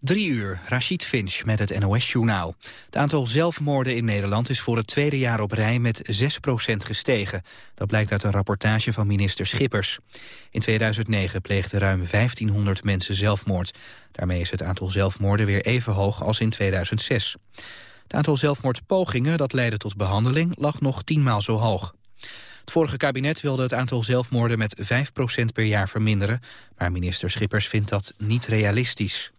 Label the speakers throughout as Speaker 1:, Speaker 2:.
Speaker 1: Drie uur, Rachid Finch met het NOS-journaal. Het aantal zelfmoorden in Nederland is voor het tweede jaar op rij met 6% gestegen. Dat blijkt uit een rapportage van minister Schippers. In 2009 pleegden ruim 1500 mensen zelfmoord. Daarmee is het aantal zelfmoorden weer even hoog als in 2006. Het aantal zelfmoordpogingen dat leidde tot behandeling lag nog tienmaal zo hoog. Het vorige kabinet wilde het aantal zelfmoorden met 5% per jaar verminderen... maar minister Schippers vindt dat niet realistisch.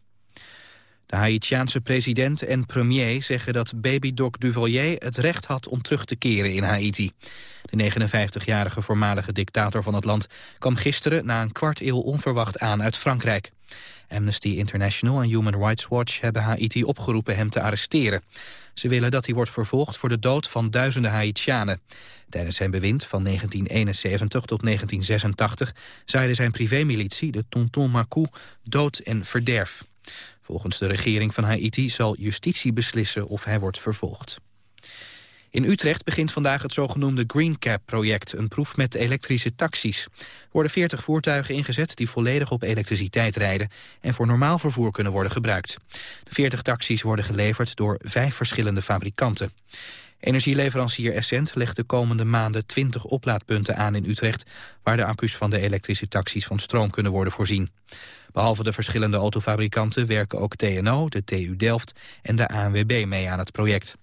Speaker 1: De Haitiaanse president en premier zeggen dat baby Doc Duvalier het recht had om terug te keren in Haiti. De 59-jarige voormalige dictator van het land kwam gisteren na een kwart eeuw onverwacht aan uit Frankrijk. Amnesty International en Human Rights Watch hebben Haiti opgeroepen hem te arresteren. Ze willen dat hij wordt vervolgd voor de dood van duizenden Haitianen. Tijdens zijn bewind van 1971 tot 1986 zaaide zijn privémilitie, de Tonton Macou, dood en verderf. Volgens de regering van Haiti zal justitie beslissen of hij wordt vervolgd. In Utrecht begint vandaag het zogenoemde Green Cab-project, een proef met elektrische taxis. Er worden 40 voertuigen ingezet die volledig op elektriciteit rijden en voor normaal vervoer kunnen worden gebruikt. De 40 taxis worden geleverd door vijf verschillende fabrikanten. Energieleverancier Essent legt de komende maanden 20 oplaadpunten aan in Utrecht... waar de accu's van de elektrische taxis van stroom kunnen worden voorzien. Behalve de verschillende autofabrikanten werken ook TNO, de TU Delft en de ANWB mee aan het project.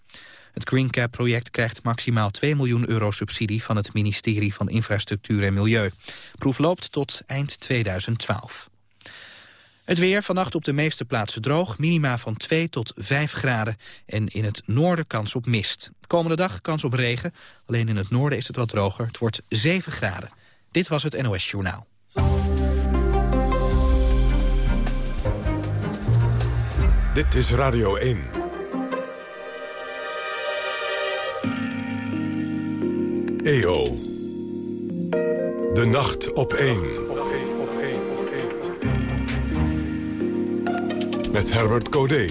Speaker 1: Het GreenCap-project krijgt maximaal 2 miljoen euro subsidie van het ministerie van Infrastructuur en Milieu. Proef loopt tot eind 2012. Het weer vannacht op de meeste plaatsen droog, minima van 2 tot 5 graden. En in het noorden kans op mist. Komende dag kans op regen, alleen in het noorden is het wat droger. Het wordt 7 graden. Dit was het NOS Journaal.
Speaker 2: Dit is Radio 1. EO. De nacht op 1. Met Herbert Codé.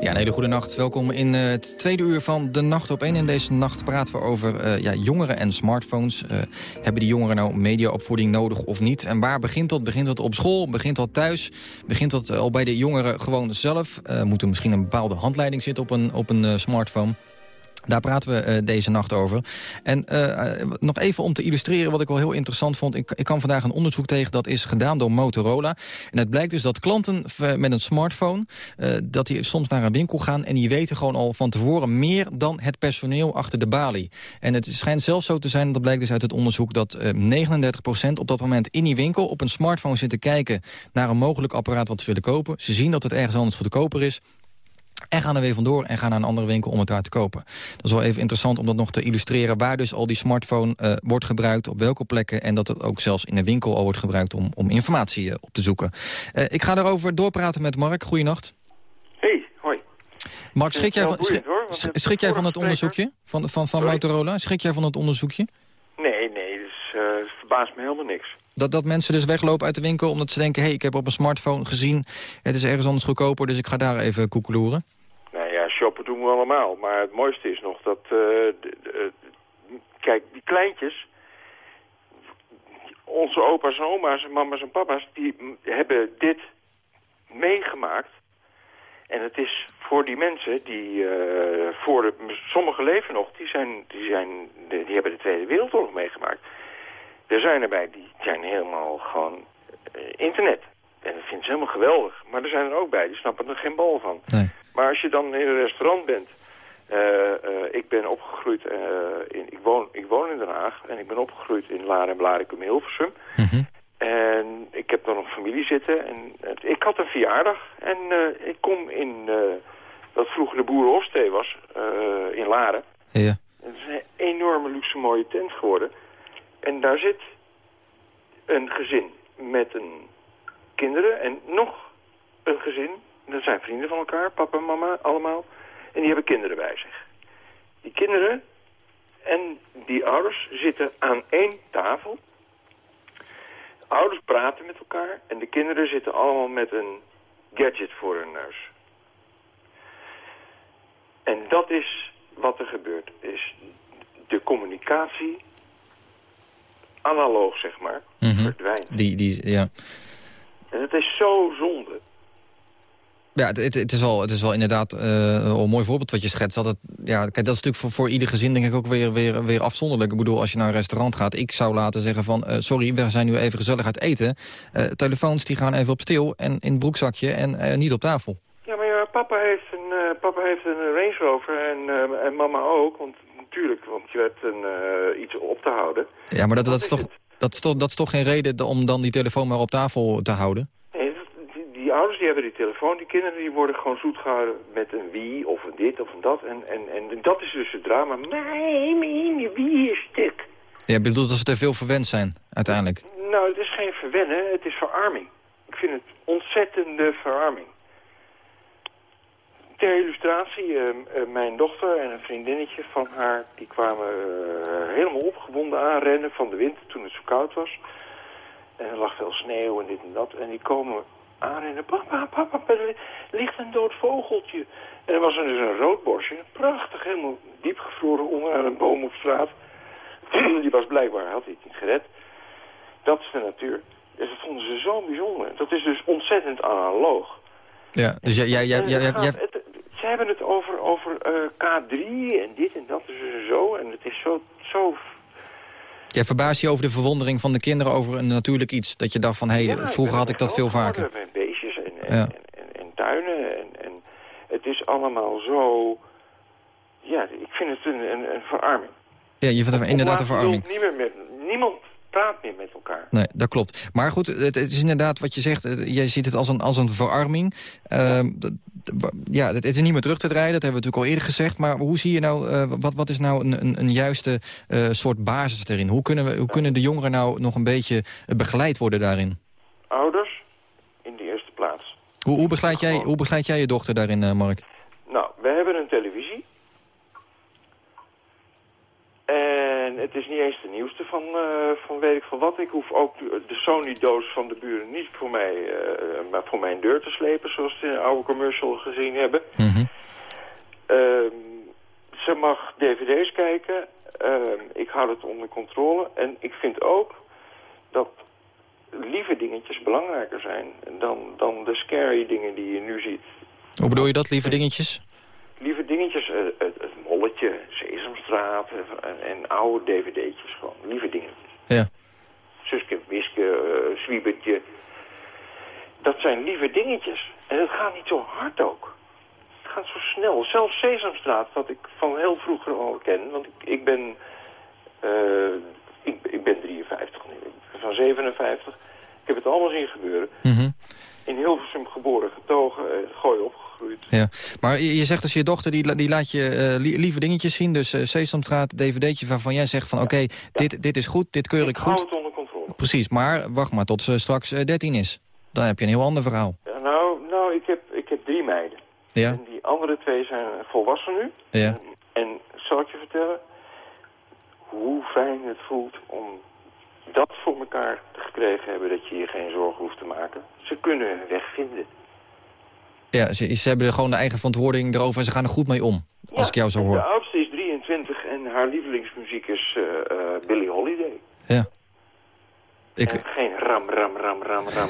Speaker 3: Ja, een hele goede nacht. Welkom in uh, het tweede uur van De Nacht op 1. In deze nacht praten we over uh, ja, jongeren en smartphones. Uh, hebben die jongeren nou mediaopvoeding nodig of niet? En waar begint dat? Begint dat op school? Begint dat thuis? Begint dat al bij de jongeren gewoon zelf? moet er misschien een bepaalde handleiding zitten op een, op een smartphone? Daar praten we uh, deze nacht over. En uh, nog even om te illustreren wat ik wel heel interessant vond. Ik, ik kwam vandaag een onderzoek tegen dat is gedaan door Motorola. En het blijkt dus dat klanten met een smartphone... Dat die soms naar een winkel gaan en die weten gewoon al van tevoren... meer dan het personeel achter de balie. En het schijnt zelfs zo te zijn, dat blijkt dus uit het onderzoek... dat 39% op dat moment in die winkel op een smartphone zit te kijken... naar een mogelijk apparaat wat ze willen kopen. Ze zien dat het ergens anders goedkoper is... En gaan er weer vandoor en gaan naar een andere winkel om het daar te kopen. Dat is wel even interessant om dat nog te illustreren... waar dus al die smartphone uh, wordt gebruikt, op welke plekken... en dat het ook zelfs in de winkel al wordt gebruikt om, om informatie uh, op te zoeken. Uh, ik ga daarover doorpraten met Mark. Goeienacht.
Speaker 4: Hey, hoi.
Speaker 3: Mark, schrik jij van, schrik, schrik jij van het onderzoekje van, van, van Motorola? Schrik jij van het onderzoekje?
Speaker 4: Nee, nee, dus, het verbaast me helemaal niks.
Speaker 3: Dat, dat mensen dus weglopen uit de winkel omdat ze denken... hé, hey, ik heb op een smartphone gezien, het is ergens anders goedkoper... dus ik ga daar even koekeloeren?
Speaker 4: Nou ja, shoppen doen we allemaal. Maar het mooiste is nog dat... De, de, kijk, die kleintjes... Onze opa's en oma's en mama's en papa's... die hebben dit meegemaakt. En het is voor die mensen die... Uh, voor de, sommigen leven nog, die, zijn, die, zijn, die hebben de Tweede Wereldoorlog meegemaakt... Er zijn erbij die zijn helemaal gewoon internet. En dat vinden ze helemaal geweldig. Maar er zijn er ook bij, die snappen er geen bal van.
Speaker 3: Nee.
Speaker 4: Maar als je dan in een restaurant bent... Uh, uh, ik ben opgegroeid, in, ik, woon, ik woon in Den Haag... en ik ben opgegroeid in Laren en Blarikum Hilversum.
Speaker 3: Mm -hmm.
Speaker 4: En ik heb dan nog familie zitten. En ik had een verjaardag. En ik kom in wat vroeger de Boerenhofstee was, in Laren.
Speaker 3: Ja.
Speaker 4: Het is een enorme luxe mooie tent geworden... En daar zit een gezin met een kinderen en nog een gezin. Dat zijn vrienden van elkaar, papa en mama, allemaal. En die hebben kinderen bij zich. Die kinderen en die ouders zitten aan één tafel. De ouders praten met elkaar en de kinderen zitten allemaal met een gadget voor hun neus. En dat is wat er gebeurt. Is de communicatie analoog, zeg maar,
Speaker 3: mm -hmm.
Speaker 4: verdwijnt.
Speaker 3: Die, die, ja.
Speaker 4: En het is zo zonde.
Speaker 3: Ja, het, het, is wel, het is wel inderdaad uh, een mooi voorbeeld wat je schetst. Dat, het, ja, kijk, dat is natuurlijk voor, voor ieder gezin denk ik ook weer, weer, weer afzonderlijk. Ik bedoel, als je naar een restaurant gaat... ik zou laten zeggen van, uh, sorry, we zijn nu even gezellig uit eten. Uh, telefoons die gaan even op stil en in het broekzakje en niet op tafel.
Speaker 4: Ja, maar ja, papa heeft een, papa heeft een Range Rover en, en mama ook. Want natuurlijk, want je hebt een, iets op te houden.
Speaker 3: Ja, maar dat, dat, is toch, dat, is toch, dat is toch geen reden om dan die telefoon maar op tafel te houden?
Speaker 4: Die hebben die telefoon, die kinderen die worden gewoon zoet gehouden met een wie of een dit of een dat. En, en, en dat is dus het drama. Nee, mijn wie is stuk.
Speaker 3: Ja, bedoelt dat ze te veel verwend zijn, uiteindelijk?
Speaker 4: Nou, het is geen verwennen, het is verarming. Ik vind het ontzettende verarming. Ter illustratie, uh, uh, mijn dochter en een vriendinnetje van haar... die kwamen uh, helemaal opgewonden aanrennen van de winter toen het zo koud was. En er lag veel sneeuw en dit en dat. En die komen aanrennen. Papa, papa, er ligt een dood vogeltje. En er was er dus een roodborstje, prachtig, helemaal diep gevroren onderaan een boom op straat. Die was blijkbaar, had hij het niet gered. Dat is de natuur. Dus dat vonden ze zo bijzonder. Dat is dus ontzettend analoog.
Speaker 3: Ja, dus jij... jij, jij, jij, jij...
Speaker 4: ze hebben het over, over uh, K3 en dit en dat is zo. En het is zo, zo
Speaker 3: Jij verbaast je over de verwondering van de kinderen over een natuurlijk iets. Dat je dacht van, hé, hey, vroeger had ik dat veel vaker.
Speaker 4: Met beestjes en, en, ja. en, en, tuinen. En, en het is allemaal zo... Ja, ik vind het een, een, een verarming.
Speaker 3: Ja, je vindt het inderdaad een verarming.
Speaker 4: Niet meer met, niemand praat meer met elkaar.
Speaker 3: Nee, dat klopt. Maar goed, het, het is inderdaad wat je zegt. Jij ziet het als een, als een verarming. Uh, ja, het is niet meer terug te draaien, dat hebben we natuurlijk al eerder gezegd. Maar hoe zie je nou, uh, wat, wat is nou een, een, een juiste uh, soort basis erin? Hoe kunnen, we, hoe kunnen de jongeren nou nog een beetje begeleid worden daarin?
Speaker 4: Ouders, in de eerste plaats.
Speaker 3: Hoe, hoe, begeleid, jij, hoe begeleid jij je dochter daarin, Mark?
Speaker 4: Nou, we hebben een televisie. En het is niet eens de nieuwste van, uh, van weet ik van wat. Ik hoef ook de Sony-doos van de buren niet voor, mij, uh, voor mijn deur te slepen... zoals ze in een oude commercial gezien hebben. Mm -hmm. uh, ze mag dvd's kijken. Ehm, ik hou het onder controle. En ik vind ook dat lieve dingetjes belangrijker zijn... dan, dan de scary dingen die je nu ziet.
Speaker 3: Hoe bedoel je dat, lieve dingetjes?
Speaker 4: Lieve dingetjes. Uh, het, het, molletje, Sesamstraat en, en oude dvd'tjes gewoon. Lieve dingetjes.
Speaker 3: Ja.
Speaker 4: Suske, Wiske, uh, Zwiebertje. Dat zijn lieve dingetjes. En het gaat niet zo hard ook. Het gaat zo snel. Zelfs Sesamstraat, wat ik van heel vroeger al ken. Want ik, ik ben... Ik, ik, ben 53 nu. Ik ben van 57. Ik heb het allemaal zien gebeuren.
Speaker 3: Mm -hmm.
Speaker 4: In Hilversum geboren, getogen, gooi op
Speaker 3: ja. Maar je zegt als je dochter, die, die laat je uh, lieve dingetjes zien. Dus uh, Sesamstraat, dvd'tje waarvan jij zegt van... oké, okay, ja. dit, dit is goed, dit keur ik, goed.
Speaker 4: het onder controle.
Speaker 3: Precies, maar wacht maar tot ze straks uh, 13 is. Dan heb je een heel ander verhaal.
Speaker 4: Ja, nou, nou ik, heb, ik heb drie meiden.
Speaker 3: Ja.
Speaker 4: En die andere twee zijn volwassen nu.
Speaker 3: Ja.
Speaker 4: En, en zal ik je vertellen hoe fijn het voelt om dat voor elkaar gekregen hebben... dat je je geen zorgen hoeft te maken. Ze kunnen hun weg vinden.
Speaker 3: Ja, ze, ze hebben gewoon de eigen verantwoording erover en ze gaan er goed mee om. Als ik jou zo hoor.
Speaker 4: De oudste is 23 en haar lievelingsmuziek is uh, uh, Billie Holiday.
Speaker 3: Ja.
Speaker 4: Ik... En geen ram, ram, ram, ram, ram.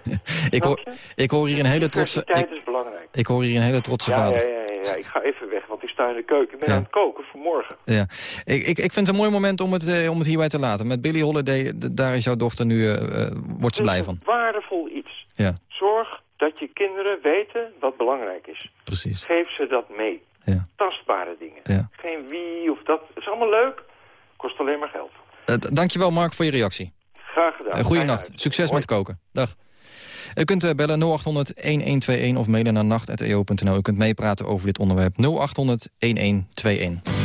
Speaker 3: ik, hoor, ik hoor hier een hele trotse...
Speaker 4: tijd is belangrijk.
Speaker 3: Ik hoor hier een hele trotse
Speaker 4: ja,
Speaker 3: vader.
Speaker 4: Ja, ja, ja, ja, ik ga even weg, want ik sta in de keuken. Ik ben ja. aan het koken voor morgen.
Speaker 3: Ja. Ik, ik, ik vind het een mooi moment om het, uh, om het hierbij te laten. Met Billie Holiday, daar is jouw dochter nu, uh, wordt ze blij van.
Speaker 4: waardevol iets.
Speaker 3: Ja.
Speaker 4: Zorg dat je kinderen weten wat belangrijk is.
Speaker 3: Precies.
Speaker 4: Geef ze dat mee.
Speaker 3: Ja.
Speaker 4: Tastbare dingen.
Speaker 3: Ja.
Speaker 4: Geen wie of dat. Het is allemaal leuk. Kost alleen maar geld.
Speaker 3: Uh, dankjewel Mark voor je reactie.
Speaker 4: Graag gedaan.
Speaker 3: Uh, Goeienacht. Succes Hoi. met koken. Dag. U kunt uh, bellen 0800-1121 of mailen naar nacht.eo.nl. U kunt meepraten over dit onderwerp 0800-1121.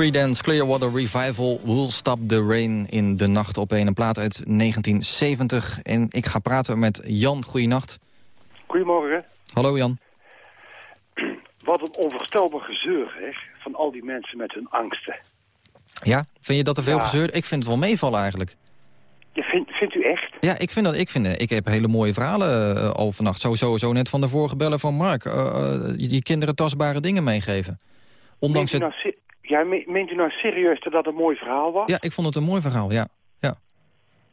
Speaker 3: Creedence Clearwater Revival Will Stop the Rain in de nacht op een, een plaat uit 1970. En ik ga praten met Jan. Goeienacht.
Speaker 5: Goedemorgen.
Speaker 3: Hallo Jan.
Speaker 5: Wat een onvoorstelbaar gezeur, hè, van al die mensen met hun angsten.
Speaker 3: Ja, vind je dat er veel
Speaker 5: Ja.
Speaker 3: gezeur? Ik vind het wel meevallen eigenlijk.
Speaker 5: Je vindt, vindt u echt?
Speaker 3: Ja, ik vind dat. Ik, vind, eh, ik heb hele mooie verhalen uh, al vannacht. Zo, sowieso net van de vorige bellen van Mark. Uh, uh, die kinderen tastbare dingen meegeven. Ondanks het...
Speaker 5: nou, ja, me- meent u nou serieus dat dat een mooi verhaal was?
Speaker 3: Ja, ik vond het een mooi verhaal, ja. ja.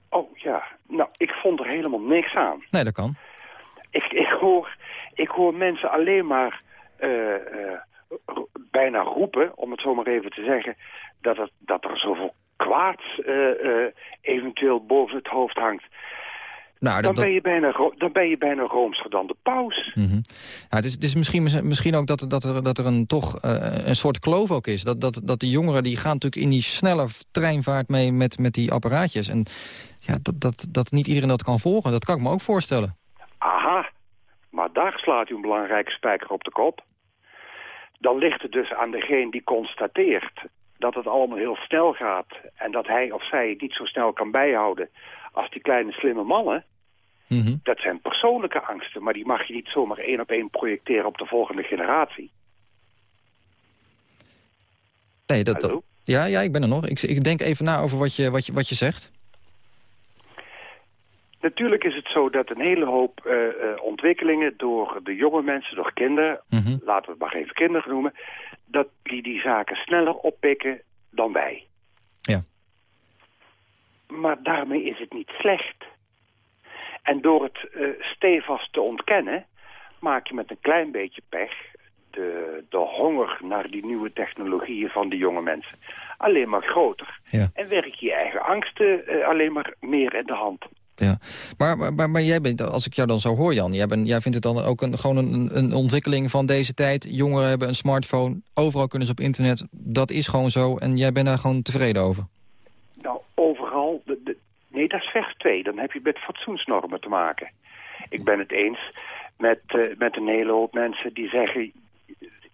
Speaker 5: Oh ja, nou, ik vond er helemaal niks aan.
Speaker 3: Nee, dat kan.
Speaker 5: Ik, ik, hoor, ik hoor mensen alleen maar eh, eh, bijna roepen, om het zo maar even te zeggen, dat, het, dat er zoveel kwaads eh, eh, eventueel boven het hoofd hangt.
Speaker 3: Nou,
Speaker 5: Dan,
Speaker 3: dat,
Speaker 5: ben je bijna, dan ben je bijna roomser dan de paus.
Speaker 3: Mhm. Ja, het is, het is misschien, misschien ook dat, dat, er, dat er een, toch uh, een soort kloof ook is. Dat, dat, dat die jongeren die gaan natuurlijk in die snelle treinvaart mee met, met die apparaatjes. En ja, dat, dat, dat niet iedereen dat kan volgen, dat kan ik me ook voorstellen.
Speaker 5: Aha, maar daar slaat u een belangrijke spijker op de kop. Dan ligt het dus aan degene die constateert dat het allemaal heel snel gaat... en dat hij of zij het niet zo snel kan bijhouden als die kleine slimme mannen...
Speaker 3: Mhm.
Speaker 5: Dat zijn persoonlijke angsten, maar die mag je niet zomaar één op één projecteren op de volgende generatie.
Speaker 3: Nee, dat, ja, ja, ik ben er nog. Ik, ik denk even na over wat je, wat je, wat je zegt.
Speaker 5: Natuurlijk is het zo dat een hele hoop eh, eh, ontwikkelingen door de jonge mensen, door kinderen,
Speaker 3: Mhm.
Speaker 5: laten we het maar even kinderen noemen, dat die die zaken sneller oppikken dan wij. Maar daarmee is het niet slecht. En door het eh, stevast te ontkennen, maak je met een klein beetje pech de, de honger naar die nieuwe technologieën van die jonge mensen alleen maar groter.
Speaker 3: Ja.
Speaker 5: En werk je eigen angsten eh, alleen maar meer in de hand.
Speaker 3: Ja, maar, maar, maar, jij bent, als ik jou dan zo hoor, Jan... jij, bent, jij vindt het dan ook een, gewoon een, een ontwikkeling van deze tijd. Jongeren hebben een smartphone, overal kunnen ze op internet. Dat is gewoon zo en jij bent daar gewoon tevreden over.
Speaker 5: Nou, overal... De, de, nee, dat is vers 2. Dan heb je met fatsoensnormen te maken. Ik ben het eens met, uh, met een hele hoop mensen die zeggen...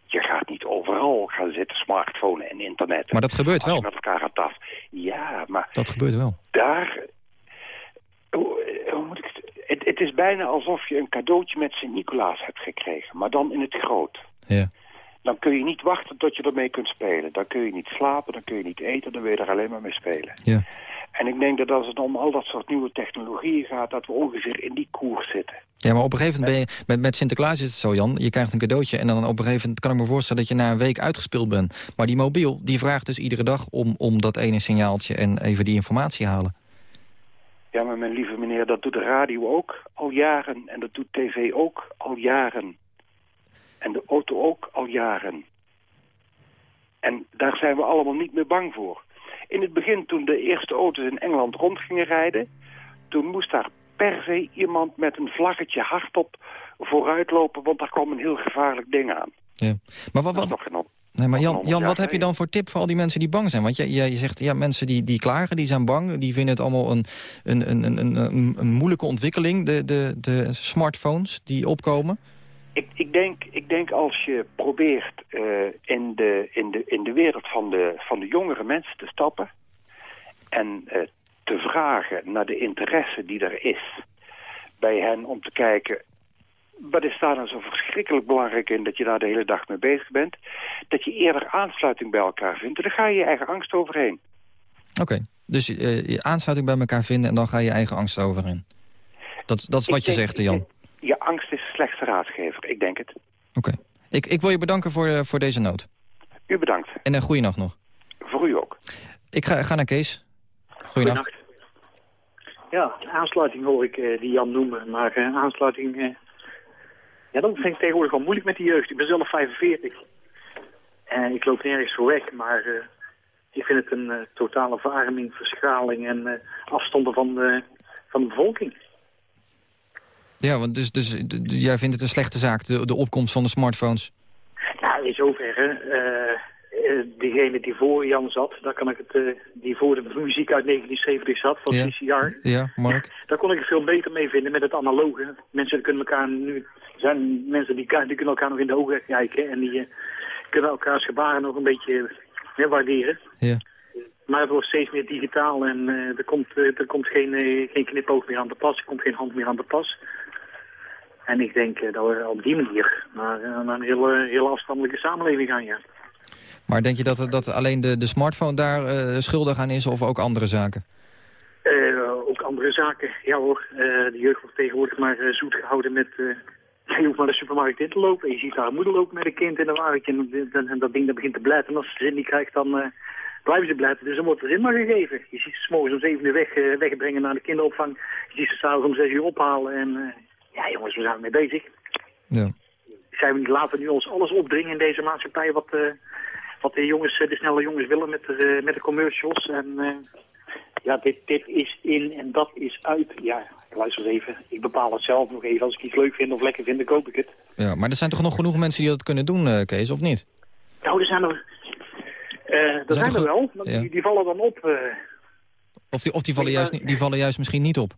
Speaker 5: je gaat niet overal gaan zitten smartphone en internet.
Speaker 3: Maar dat gebeurt wel.
Speaker 5: met elkaar gaat af. Ja, maar
Speaker 3: Dat gebeurt wel.
Speaker 5: daar... Hoe, hoe moet ik het, het... Het is bijna alsof je een cadeautje met Sint-Nicolaas hebt gekregen. Maar dan in het groot.
Speaker 3: Ja.
Speaker 5: Dan kun je niet wachten tot je ermee kunt spelen. Dan kun je niet slapen, dan kun je niet eten, dan wil je er alleen maar mee spelen.
Speaker 3: Ja.
Speaker 5: En ik denk dat als het om al dat soort nieuwe technologieën gaat... dat we ongeveer in die koers zitten.
Speaker 3: Ja, maar op een gegeven moment ben je... Met, met Sinterklaas is het zo, Jan. Je krijgt een cadeautje en dan op een gegeven moment kan ik me voorstellen... dat je na een week uitgespeeld bent. Maar die mobiel, die vraagt dus iedere dag om, om dat ene signaaltje... en even die informatie halen.
Speaker 5: Ja, maar mijn lieve meneer, dat doet de radio ook al jaren. En dat doet tv ook al jaren. En de auto ook al jaren. En daar zijn we allemaal niet meer bang voor. In het begin, toen de eerste auto's in Engeland rond gingen rijden... toen moest daar per se iemand met een vlaggetje hardop vooruitlopen... want daar kwam een heel gevaarlijk ding aan.
Speaker 3: Ja. Maar wat, wat,
Speaker 5: nog geen
Speaker 3: nee, maar Jan, Jan wat heb je dan voor tip voor al die mensen die bang zijn? Want je, je, je zegt, ja, mensen die, die klagen, die zijn bang. Die vinden het allemaal een, een, een, een, een, een moeilijke ontwikkeling, de, de, de smartphones die opkomen.
Speaker 5: Ik, ik, denk, ik denk als je probeert uh, in, de, in, de, in de wereld van de, van de jongere mensen te stappen... en uh, te vragen naar de interesse die er is bij hen om te kijken... wat is daar dan zo verschrikkelijk belangrijk in dat je daar de hele dag mee bezig bent... dat je eerder aansluiting bij elkaar vindt. En dan ga je je eigen angst overheen.
Speaker 3: Oké, okay. dus uh, je aansluiting bij elkaar vinden en dan ga je eigen angst overheen. Dat, dat is wat
Speaker 5: ik
Speaker 3: je
Speaker 5: denk,
Speaker 3: zegt, Jan.
Speaker 5: Je, je angst slechtste raadgever, ik denk het.
Speaker 3: Oké. Okay. Ik, ik wil je bedanken voor, uh, voor deze noot.
Speaker 5: U bedankt.
Speaker 3: En een goede nacht nog.
Speaker 5: Voor u ook.
Speaker 3: Ik ga, ga naar Kees. Goeienacht.
Speaker 6: Ja, aansluiting hoor ik uh, die Jan noemen, maar uh, aansluiting... Uh, ja, dat vind ik tegenwoordig wel moeilijk met de jeugd. Ik ben zelf 45. En ik loop nergens voor weg, maar ik vind het een totale verarming, verschraling en afstanden van de, van de bevolking.
Speaker 3: Ja, want dus, dus jij vindt het een slechte zaak, de, de opkomst van de smartphones?
Speaker 6: Ja, in zoverre. Uh, degene die voor Jan zat, daar kan ik het, uh, die voor de muziek uit 1970 zat, van
Speaker 3: ja.
Speaker 6: CCR.
Speaker 3: Ja, Mark.
Speaker 6: Daar kon ik het veel beter mee vinden met het analoge. Mensen kunnen elkaar nu, zijn mensen die, die kunnen elkaar nog in de ogen kijken en die uh, kunnen elkaars gebaren nog een beetje waarderen.
Speaker 3: Ja.
Speaker 6: Maar het wordt steeds meer digitaal en eh, er komt, eh, er komt geen, eh, geen knipoog meer aan de pas, er komt geen hand meer aan de pas. En ik denk eh, dat we op die manier naar, eh, een hele, hele afstandelijke samenleving gaan, ja.
Speaker 3: Maar denk je dat, dat alleen de, de smartphone daar eh, schuldig aan is of ook andere zaken?
Speaker 6: Ook andere zaken, ja hoor. De jeugd wordt tegenwoordig maar zoet gehouden met... je hoeft maar de supermarkt in te lopen. Je ziet daar een moeder lopen met een kind in een wagentje. En, dat- en dat ding dat begint te blijten. En als ze zin niet krijgt, dan blijven ze blijten. Dus dan wordt er zin maar gegeven. Je ziet ze morgens om 7 uur weg, wegbrengen naar de kinderopvang. Je ziet ze s'avonds om 6 uur ophalen. En ja jongens, we zijn ermee bezig.
Speaker 3: Ja.
Speaker 6: Zijn we niet laten nu ons alles opdringen in deze maatschappij... wat, eh, wat de, jongens, eh, de snelle jongens willen met de, eh, met de commercials. En ja, dit, dit is in en dat is uit. Ja, luister eens even. Ik bepaal het zelf nog even. Als ik iets leuk vind of lekker vind, dan koop ik het.
Speaker 3: ja. Maar er zijn toch nog genoeg mensen die dat kunnen doen, Kees, of niet?
Speaker 6: Nou, er zijn er... eh er
Speaker 3: zijn
Speaker 6: er wel, maar
Speaker 3: ja.
Speaker 6: die, die vallen dan op.
Speaker 3: Of die, of die, vallen, juist, die vallen juist misschien niet op?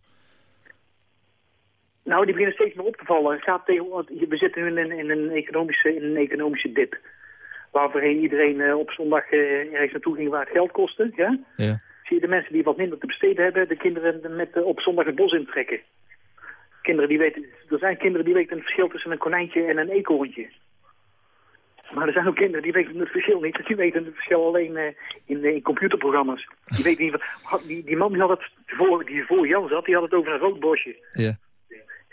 Speaker 6: Nou, die beginnen steeds meer op te vallen. Het Gaat tegen, want we zitten nu in een, in een, economische, in een economische dip. Waar voorheen iedereen eh, op zondag eh, ergens naartoe ging waar het geld kostte. Ja?
Speaker 3: Ja.
Speaker 6: Zie je de mensen die wat minder te besteden hebben, de kinderen met, eh, op zondag het bos intrekken. Kinderen die weten, er zijn kinderen die weten het verschil tussen een konijntje en een eekhoorntje. Maar er zijn ook kinderen die weten het verschil niet. Die weten het verschil alleen in, in computerprogramma's. Die, weten niet die, die man die had het voor, die voor Jan zat, die had het over een rood bosje.
Speaker 3: Ja.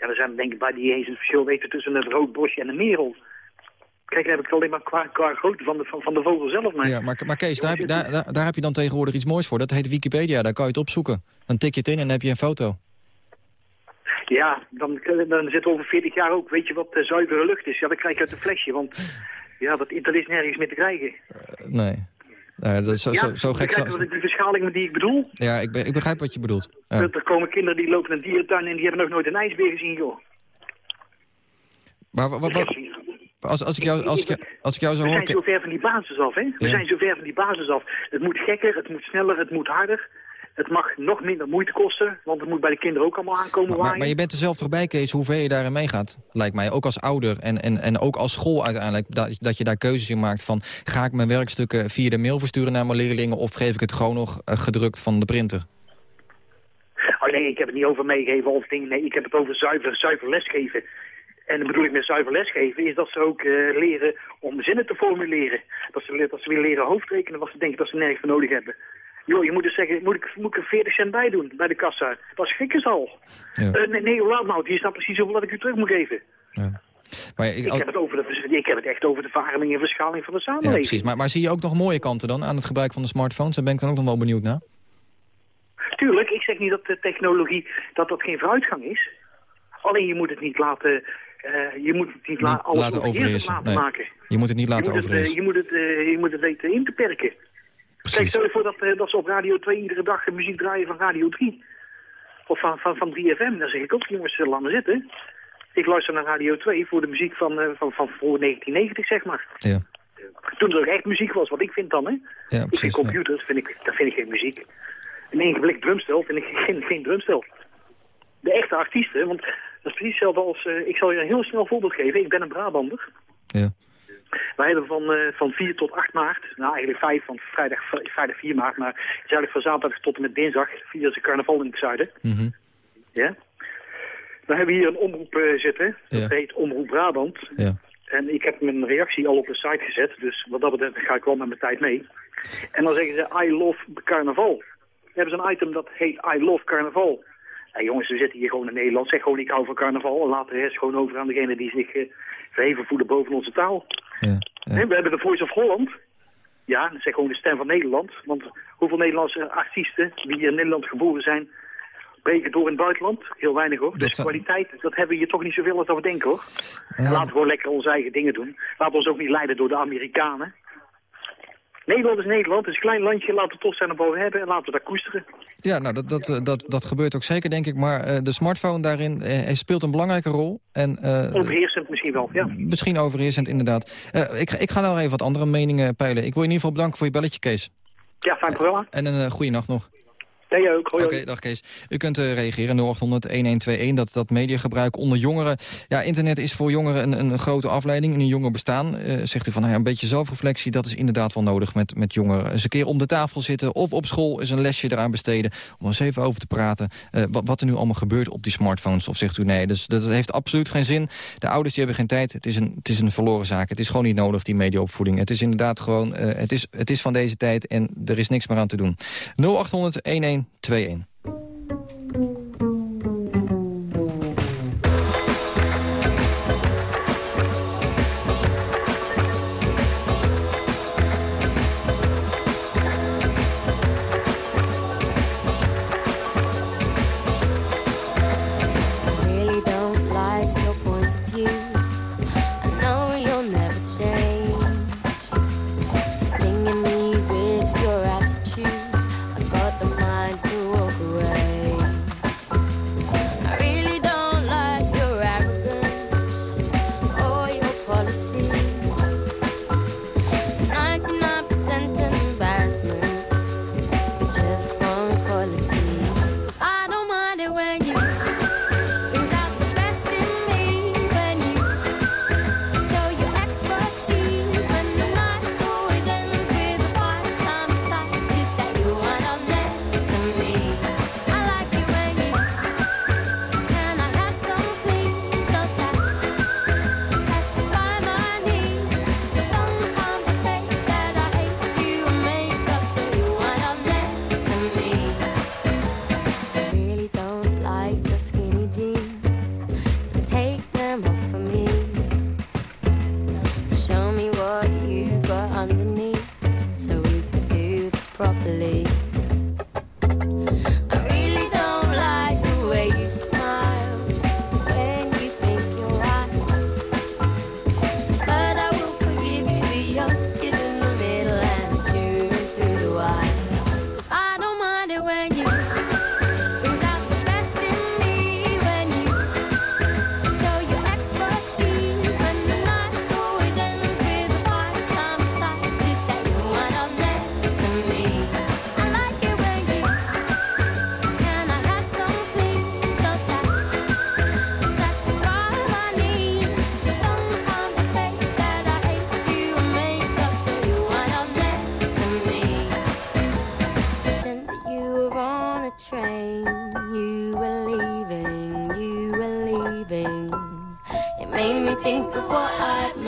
Speaker 6: Ja, er zijn denk ik bij die eens het verschil weten tussen een rood bosje en een merel. Kijk, dan heb ik het alleen maar qua, qua grootte van de, van, van de vogel zelf. Maar
Speaker 3: Ja, maar, maar Kees, daar heb, je, daar, daar, daar heb je dan tegenwoordig iets moois voor. Dat heet Wikipedia, daar kan je het opzoeken. Dan tik je het in en dan heb je een foto.
Speaker 6: Ja, dan, dan zit over 40 jaar ook, weet je wat eh, zuivere lucht is? Ja, dat krijg je uit een flesje, want ja, dat, dat is nergens meer te krijgen.
Speaker 3: Eh, nee. Nee, dat is zo,
Speaker 6: ja,
Speaker 3: zo, zo gek.
Speaker 6: begrijp de verschaling die ik bedoel?
Speaker 3: Ja, ik, be- ik begrijp wat je bedoelt. Ja.
Speaker 6: Er, komen kinderen die lopen een dierentuin en die hebben nog nooit een ijsbeer gezien, joh.
Speaker 3: Maar wat, wat, wat- als, als, ik jou, als, ik, als ik jou zo
Speaker 6: We
Speaker 3: hoor...
Speaker 6: zijn zo ver van die basis af, hè? We
Speaker 3: Ja.
Speaker 6: zijn zo ver van die basis af. Het moet gekker, het moet sneller, het moet harder. Het mag nog minder moeite kosten, want het moet bij de kinderen ook allemaal aankomen
Speaker 3: Maar,
Speaker 6: waaien.
Speaker 3: maar je bent er zelf toch bij, Kees, hoe ver je daarin meegaat? Lijkt mij, ook als ouder en, en, en ook als school uiteindelijk... Dat, dat je daar keuzes in maakt van... ga ik mijn werkstukken via de mail versturen naar mijn leerlingen... of geef ik het gewoon nog eh, gedrukt van de printer?
Speaker 6: Oh nee, ik heb het niet over meegeven of dingen. Nee, ik heb het over zuiver, zuiver lesgeven. En dan bedoel ik met zuiver lesgeven is dat ze ook eh, leren om zinnen te formuleren. Dat ze, dat ze weer leren hoofdrekenen wat ze denken dat ze nergens voor nodig hebben. Joh, je moet dus zeggen, moet ik, moet ik er 40 cent bij doen bij de kassa? Dat is gek is al.
Speaker 3: Ja.
Speaker 6: Eh, nee, nee, laat nou, die staat precies hoeveel dat ik u terug moet geven.
Speaker 3: Ja. Maar, ik-
Speaker 6: Ik heb het, over de, ik heb het echt over de verarming en verschaling van de
Speaker 3: ja,
Speaker 6: samenleving.
Speaker 3: precies. Maar, maar zie je ook nog mooie kanten dan aan het gebruik van de smartphones? Daar ben ik dan ook nog wel benieuwd naar.
Speaker 6: Tuurlijk, ik zeg niet dat de technologie dat dat geen vooruitgang is. Alleen je moet het niet laten, eh, je moet het niet, la
Speaker 3: Niet
Speaker 6: alles
Speaker 3: laten overheersen,
Speaker 6: laten
Speaker 3: nee.
Speaker 6: maken.
Speaker 3: Je moet het niet
Speaker 6: Je
Speaker 3: laten
Speaker 6: het, eh, je, moet het, eh, je moet het weten in te perken. Kijk, stel je voor dat, eh, dat ze op Radio 2 iedere dag muziek draaien van Radio 3. Of van, van, van 3FM. Dan zeg ik ook, jongens, eh, laat maar zitten. Ik luister naar Radio 2 voor de muziek van, eh, van, van voor 1990, zeg maar.
Speaker 3: Ja,
Speaker 6: Toen er echt muziek was, wat ik vind dan, hè.
Speaker 3: ja
Speaker 6: Ik vind
Speaker 3: precies. ja.
Speaker 6: computers, vind ik, dat vind ik geen muziek. Een één blik drumstel vind ik geen, geen drumstel. De echte artiesten, want dat is precies hetzelfde als... ik zal je een heel snel voorbeeld geven. Ik ben een Brabander.
Speaker 3: Ja.
Speaker 6: Wij hebben van, eh, van 4 tot 8 maart, nou eigenlijk 5, want vrijdag, vrijdag 4 maart, maar het is eigenlijk van zaterdag tot en met dinsdag, vieren ze carnaval in het zuiden.
Speaker 3: Mhm.
Speaker 6: Ja? Dan hebben we hier een omroep eh, zitten, dat
Speaker 3: Ja.
Speaker 6: heet Omroep Brabant.
Speaker 3: ja.
Speaker 6: En ik heb mijn reactie al op de site gezet, dus wat dat betreft ga ik wel met mijn tijd mee. En dan zeggen ze, I love carnaval. Dan hebben ze een item dat heet I love carnaval. Ja, jongens, we zitten hier gewoon in Nederland. Zeg gewoon, ik hou van carnaval. En laten de rest gewoon over aan degene die zich eh, verheven voelen boven onze taal.
Speaker 3: ja,
Speaker 6: we hebben de Voice of Holland. Ja, dat zeg gewoon de stem van Nederland. Want hoeveel Nederlandse artiesten die hier in Nederland geboren zijn... breken door in het buitenland? Heel weinig hoor.
Speaker 3: Dat
Speaker 6: dus
Speaker 3: zou-
Speaker 6: kwaliteit, dat hebben we hier toch niet zoveel als dat we denken hoor.
Speaker 3: Ja.
Speaker 6: Laten we gewoon lekker onze eigen dingen doen. Laten we ons ook niet leiden door de Amerikanen. Nederland is Nederland, het is een klein landje. Laten we toch zijn op we hebben en laten we dat koesteren.
Speaker 3: Ja, nou, dat, dat, eh, dat, dat gebeurt ook zeker, denk ik. Maar eh, de smartphone daarin eh, speelt een belangrijke rol. En, eh,
Speaker 6: Overheersend misschien wel, ja.
Speaker 3: Misschien overheersend, inderdaad. Ik, ik ga nou even wat andere meningen peilen. Ik wil je in ieder geval bedanken voor je belletje, Kees.
Speaker 6: Ja, fijn programma.
Speaker 3: En een uh, goede nacht nog.
Speaker 6: Jij ook.
Speaker 3: Oké, dag Kees. U kunt eh, reageren 0800-1121. Dat, dat mediagebruik onder jongeren. Ja, internet is voor jongeren een, een grote afleiding in een jonger bestaan. Eh, zegt u van nou, een beetje zelfreflectie, dat is inderdaad wel nodig met, met jongeren. Eens een keer om de tafel zitten of op school eens een lesje eraan besteden. Om eens even over te praten eh, wat, wat, er nu allemaal gebeurt op die smartphones. Of zegt u nee, dus dat heeft absoluut geen zin. De ouders die hebben geen tijd. Het is een, het is een verloren zaak. Het is gewoon niet nodig, die mediaopvoeding. Het is inderdaad gewoon, het, is, het is van deze tijd en er is niks meer aan te doen.
Speaker 7: 0800 11. 2-1.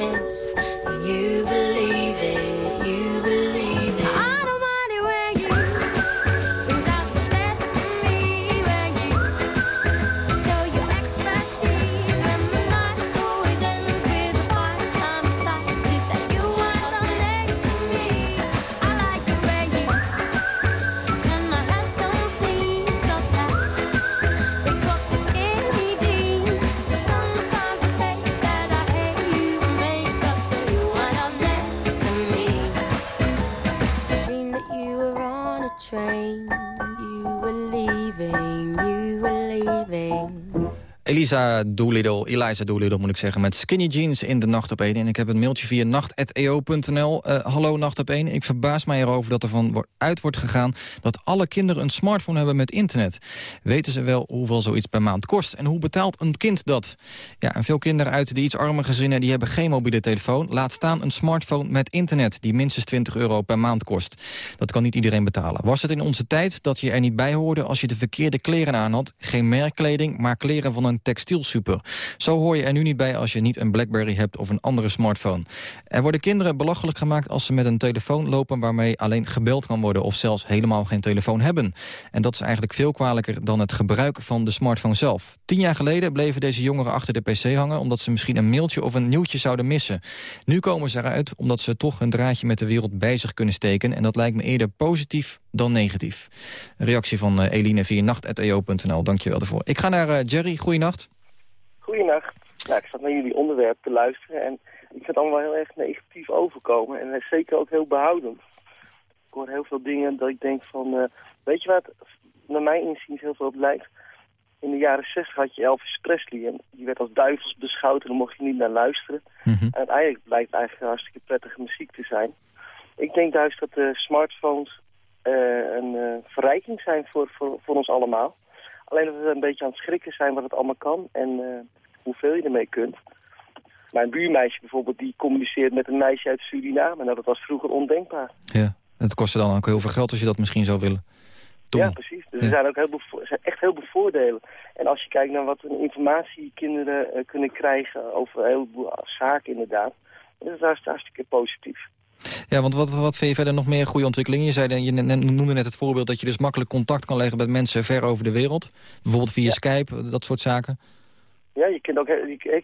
Speaker 7: Yes.
Speaker 3: Elisa Doolittle, Eliza Doolittle moet ik zeggen, met skinny jeans in de Nacht op 1. En ik heb een mailtje via nacht.eo.nl. Eh, hallo Nacht op 1, ik verbaas mij erover dat er van wordt- uit wordt gegaan... dat alle kinderen een smartphone hebben met internet. Weten ze wel hoeveel zoiets per maand kost? En hoe betaalt een kind dat? Ja, en veel kinderen uit de iets arme gezinnen... die hebben geen mobiele telefoon. Laat staan een smartphone met internet die minstens 20 euro per maand kost. Dat kan niet iedereen betalen. Was het in onze tijd dat je er niet bij hoorde... als je de verkeerde kleren aan had? Geen merkkleding, maar kleren van een textielsuper. Zo hoor je er nu niet bij als je niet een Blackberry hebt of een andere smartphone. Er worden kinderen belachelijk gemaakt als ze met een telefoon lopen... waarmee alleen gebeld kan worden of zelfs helemaal geen telefoon hebben. En dat is eigenlijk veel kwalijker dan het gebruik van de smartphone zelf. Tien jaar geleden bleven deze jongeren achter de pc hangen... omdat ze misschien een mailtje of een nieuwtje zouden missen. Nu komen ze eruit omdat ze toch een draadje met de wereld bij zich kunnen steken... en dat lijkt me eerder positief dan negatief. Een reactie van eh, Eline via nacht.eo.nl. Dankjewel daarvoor. Ik ga naar eh, Jerry. Goeienacht.
Speaker 8: Goedenacht. Nou, ik zat naar jullie onderwerp te luisteren en ik vind het allemaal heel erg negatief overkomen. En zeker ook heel behoudend. Ik hoor heel veel dingen dat ik denk van, eh, weet je wat, naar mijn inziens heel veel op lijkt. In de jaren 60 had je Elvis Presley en die werd als duivels beschouwd en daar mocht je niet naar luisteren.
Speaker 3: Mhm.
Speaker 8: En uiteindelijk blijkt eigenlijk hartstikke prettige muziek te zijn. Ik denk juist dat de smartphones eh, een eh, verrijking zijn voor, voor, voor ons allemaal. Alleen dat we een beetje aan het schrikken zijn wat het allemaal kan en eh, hoeveel je ermee kunt. Mijn buurmeisje bijvoorbeeld, die communiceert met een meisje uit Suriname. Nou, dat was vroeger ondenkbaar.
Speaker 3: Ja, het kostte dan ook heel veel geld als je dat misschien zou willen. Toen.
Speaker 8: Ja, precies. Dus
Speaker 3: Ja.
Speaker 8: er zijn ook heel veel, zijn echt heel veel voordelen. En als je kijkt naar wat een informatie kinderen eh, kunnen krijgen over een heleboel zaken inderdaad, dan is hartstikke positief.
Speaker 3: Ja, want wat, wat vind je verder nog meer goede ontwikkelingen? Je, zei, je noemde net het voorbeeld dat je dus makkelijk contact kan leggen met mensen ver over de wereld. Bijvoorbeeld via
Speaker 8: Ja.
Speaker 3: Skype, dat soort zaken.
Speaker 8: Ja, je kunt ook,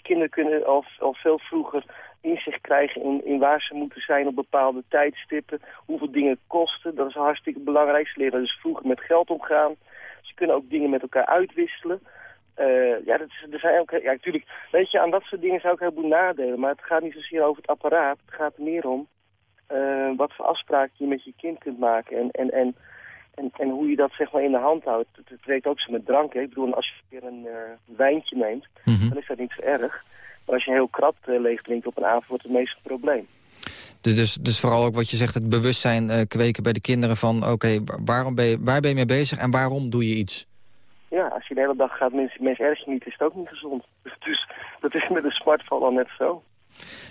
Speaker 8: kinderen kunnen al, al veel vroeger inzicht krijgen in, in waar ze moeten zijn op bepaalde tijdstippen, hoeveel dingen kosten. Dat is hartstikke belangrijk. Ze leren dus vroeger met geld omgaan. Ze kunnen ook dingen met elkaar uitwisselen. Eh, ja, dat is, er zijn ook, ja, natuurlijk, weet je, aan dat soort dingen zou ik heel veel nadelen. Maar het gaat niet zozeer over het apparaat. Het gaat er meer om eh, wat voor afspraken je met je kind kunt maken. En, en, en, en, en hoe je dat zeg maar in de hand houdt. Het, werkt ook zo met drank. Hè. Ik bedoel, als je weer een eh, wijntje neemt,
Speaker 3: Mhm.
Speaker 8: dan is dat niet zo erg. Maar als je heel krab eh, leeg drinkt op een avond, wordt het meest een probleem.
Speaker 3: Dus, dus, vooral ook wat je zegt, het bewustzijn kweken bij de kinderen van... oké, wa- waarom ben je, waar ben je mee bezig en waarom doe je iets?
Speaker 8: Ja, als je de hele dag gaat mensen, mensen erg niet, is het ook niet gezond. Dus dat is met een smartphone al net zo.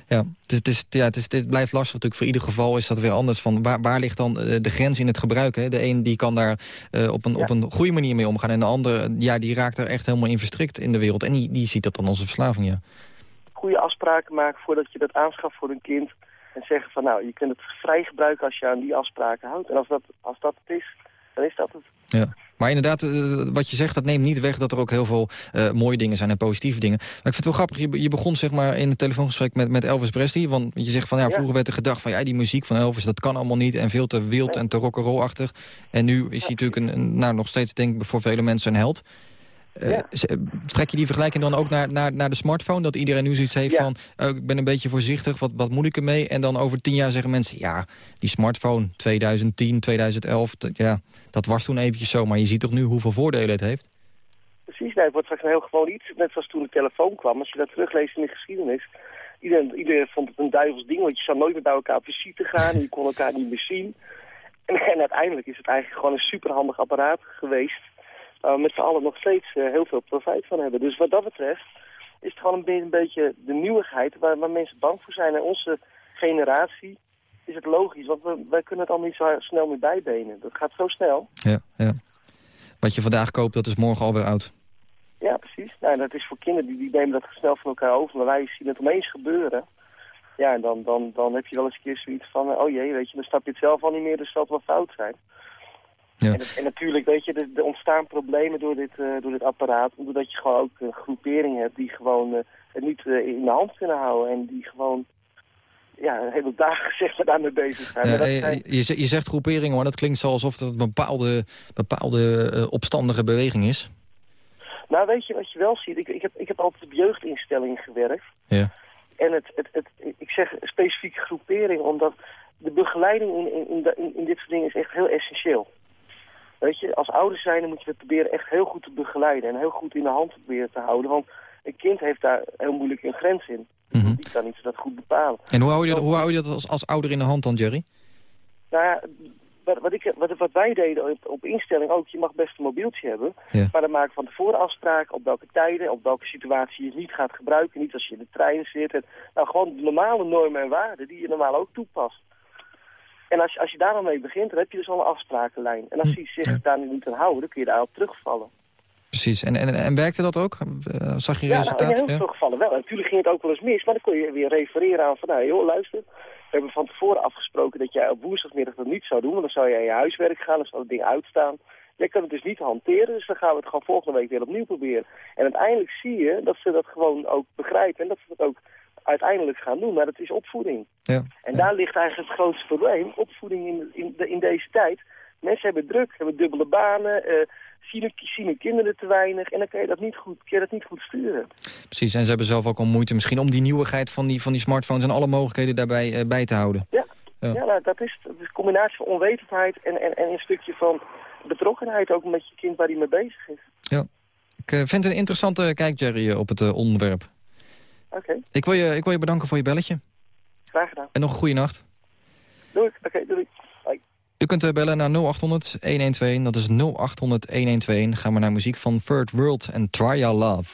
Speaker 3: Ja, het, is- ja het, is, blijft lastig natuurlijk. Voor ieder geval is dat weer anders. Van waar, waar ligt dan eh, de grens in het gebruik? Hè? De een die kan daar eh, op, een,
Speaker 8: Ja.
Speaker 3: op een goede manier mee omgaan... en de ander ja, die raakt er echt helemaal in verstrikt in de wereld. En die, die ziet dat dan als een verslaving, ja.
Speaker 8: Goede afspraken maken voordat je dat aanschaft voor een kind. En zeggen van nou, je kunt het vrij gebruiken als je aan die afspraken houdt. En als dat, als dat het is, dan is dat het.
Speaker 3: Ja. Maar inderdaad, eh, wat je zegt, dat neemt niet weg dat er ook heel veel eh, mooie dingen zijn en positieve dingen. Maar ik vind het wel grappig, je, je begon zeg maar in het telefoongesprek met, met Elvis Presley. Want je zegt van ja,
Speaker 8: Ja.
Speaker 3: vroeger werd er gedacht van ja, die muziek van Elvis, dat kan allemaal niet. En veel te wild en te rock'n'roll-achtig. En nu is hij natuurlijk een, een, nou, nog steeds denk ik voor vele mensen een held. Eh,
Speaker 8: Ja.
Speaker 3: z- Trek je die vergelijking dan ook naar, naar, naar de smartphone? Dat iedereen nu zoiets heeft
Speaker 8: Ja.
Speaker 3: van, oh, ik ben een beetje voorzichtig, wat, wat moet ik ermee? En dan over tien jaar zeggen mensen, ja, die smartphone 2010, 2011, dat- ja, dat was toen eventjes zo. Maar je ziet toch nu hoeveel voordelen het heeft?
Speaker 8: Precies, nee, het wordt straks een heel gewoon iets. Net zoals toen de telefoon kwam. Als je dat terugleest in de geschiedenis. Iedereen, iedereen vond het een duivels ding, want je zou nooit meer bij elkaar op visite gaan. En je kon elkaar niet meer zien. En, en uiteindelijk is het eigenlijk gewoon een superhandig apparaat geweest. Waar we met z'n allen nog steeds eh, heel veel profijt van hebben. Dus wat dat betreft is het gewoon een, be- een beetje de nieuwigheid waar, waar mensen bang voor zijn. En onze generatie is het logisch, want we, wij kunnen het allemaal niet zo snel meer bijbenen. Dat gaat zo snel.
Speaker 3: Ja, ja. Wat je vandaag koopt, dat is morgen alweer oud.
Speaker 8: Ja, precies. Nou, dat is voor kinderen, die, die nemen dat snel van elkaar over. Maar wij zien het opeens gebeuren. Ja, en dan, dan, dan heb je wel eens een keer zoiets van... eh, oh jee, weet je, dan snap je het zelf al niet meer, dus dat zal wel fout zijn.
Speaker 3: Ja.
Speaker 8: En, het- en natuurlijk, weet je, er, er ontstaan problemen door dit, eh, door dit apparaat. Doordat je gewoon ook een groepering hebt die gewoon eh, het niet eh, in de hand kunnen houden. En die gewoon, ja, een hele dagen zeg maar daarmee bezig zijn. Maar
Speaker 3: Ja,
Speaker 8: dat
Speaker 3: eh,
Speaker 8: zijn-
Speaker 3: je, je zegt groepering, maar dat klinkt zo alsof het een bepaalde, bepaalde eh, opstandige beweging is.
Speaker 8: Nou, weet je wat je wel ziet? Ik, ik, heb, ik heb altijd op jeugdinstellingen gewerkt.
Speaker 3: Ja.
Speaker 8: En het, het, het, ik zeg specifieke groepering, omdat de begeleiding in, in, in, in dit soort dingen is echt heel essentieel. Weet je, als ouders zijn, dan moet je het proberen echt heel goed te begeleiden en heel goed in de hand te proberen te houden. Want een kind heeft daar heel moeilijk een grens in.
Speaker 3: Mhm.
Speaker 8: Die kan niet dat goed bepalen.
Speaker 3: En hoe hou je dat, hoe hou je dat als, als ouder in de hand dan, Jerry?
Speaker 8: Nou ja, wat, wat, ik, wat, wat wij deden op, op instelling ook, je mag best een mobieltje hebben.
Speaker 3: Ja.
Speaker 8: Maar dan maken van tevoren afspraken op welke tijden, op welke situatie je het niet gaat gebruiken. Niet als je in de trein zit. En, nou, gewoon de normale normen en waarden die je normaal ook toepast. En als, je- als je daar mee begint, dan heb je dus al een afsprakenlijn. En als die zich daar niet aan houden, dan kun je daarop terugvallen.
Speaker 3: Precies. En, en, en werkte dat ook? Eh, zag je
Speaker 8: Ja, nou,
Speaker 3: resultaat?
Speaker 8: in heel
Speaker 3: Ja?
Speaker 8: veel gevallen wel. En natuurlijk ging het ook wel eens mis, maar dan kon je weer refereren aan van, nou joh, luister. We hebben van tevoren afgesproken dat jij op woensdagmiddag dat niet zou doen, want dan zou je aan je huiswerk gaan, dan zou het ding uitstaan. Jij kan het dus niet hanteren, dus dan gaan we het gewoon volgende week weer opnieuw proberen. En uiteindelijk zie je dat ze dat gewoon ook begrijpen en dat ze het ook uiteindelijk gaan doen, maar dat is opvoeding.
Speaker 3: Ja.
Speaker 8: En daar ligt eigenlijk het grootste probleem, opvoeding in, in, de- in deze tijd. Mensen hebben druk, hebben dubbele banen, eh, zien, hun, zien hun kinderen te weinig en dan kan je dat niet goed, kun je dat niet goed sturen.
Speaker 3: Precies. En ze hebben zelf ook al moeite misschien om die nieuwigheid van die, van die smartphones... en alle mogelijkheden daarbij eh, bij te houden.
Speaker 8: Ja,
Speaker 3: Ja.
Speaker 8: ja. nou, dat is een combinatie van onwetendheid en, en, en een stukje van betrokkenheid ook met je kind waar hij mee bezig is.
Speaker 3: Ik eh, vind het een interessante kijk, Jerry, op het onderwerp.
Speaker 8: Oké,
Speaker 3: Ik wil, je, ik wil je bedanken voor je belletje.
Speaker 8: graag gedaan.
Speaker 3: En nog een goede nacht.
Speaker 8: Doei. Oké, doei. Bye.
Speaker 9: U kunt eh, bellen naar 0800-112, dat is 0800-112. Gaan we naar muziek van Third World en Try Your Love.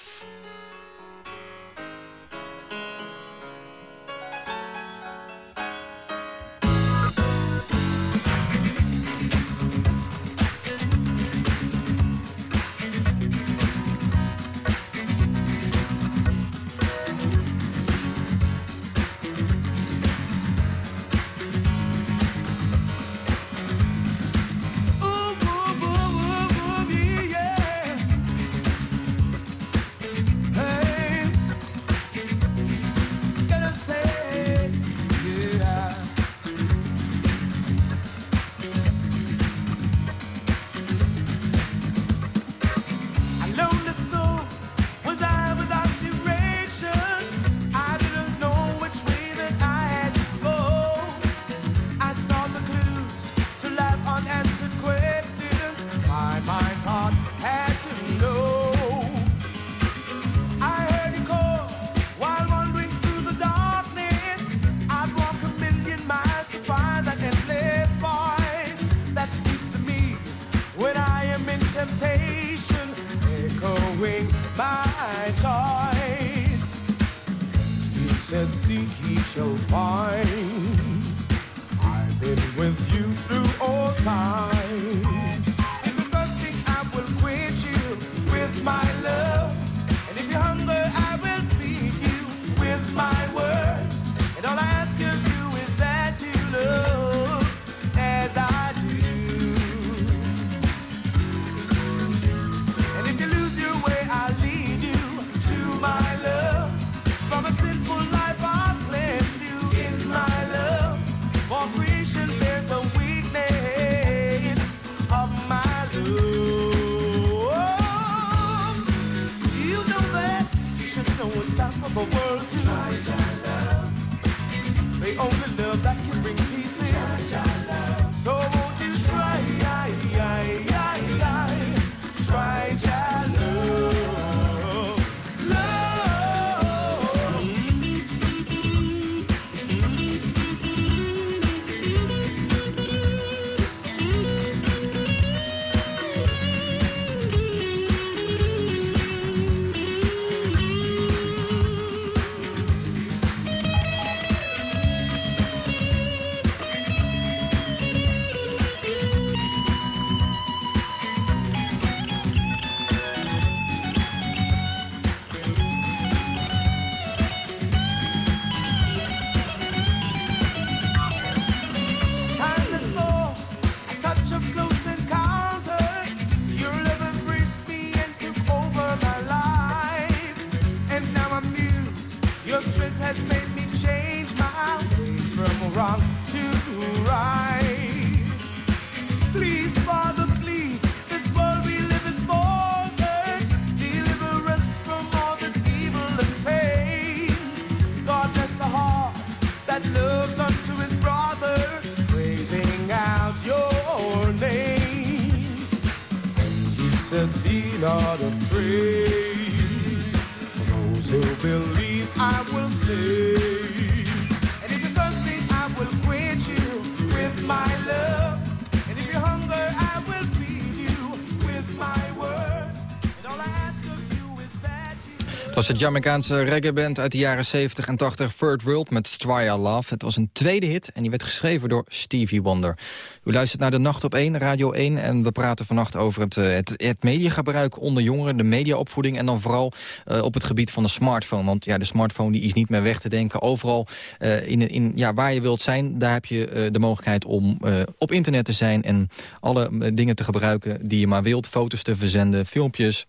Speaker 3: Was
Speaker 9: de Jamaicaanse reggae-band uit de jaren 70 en 80, Third World, met Strya Love. Het was een tweede hit en die werd geschreven door Stevie Wonder. U luistert naar de Nacht op 1, Radio 1, en we praten vannacht over het, eh, het, het mediagebruik onder jongeren, de mediaopvoeding en dan vooral eh, op het gebied van de smartphone. Want ja, de smartphone die is niet meer weg te denken. Overal eh, in, in, ja, waar je wilt zijn, daar heb je de mogelijkheid om op internet te zijn en alle dingen te gebruiken die je maar wilt. Foto's te verzenden, filmpjes,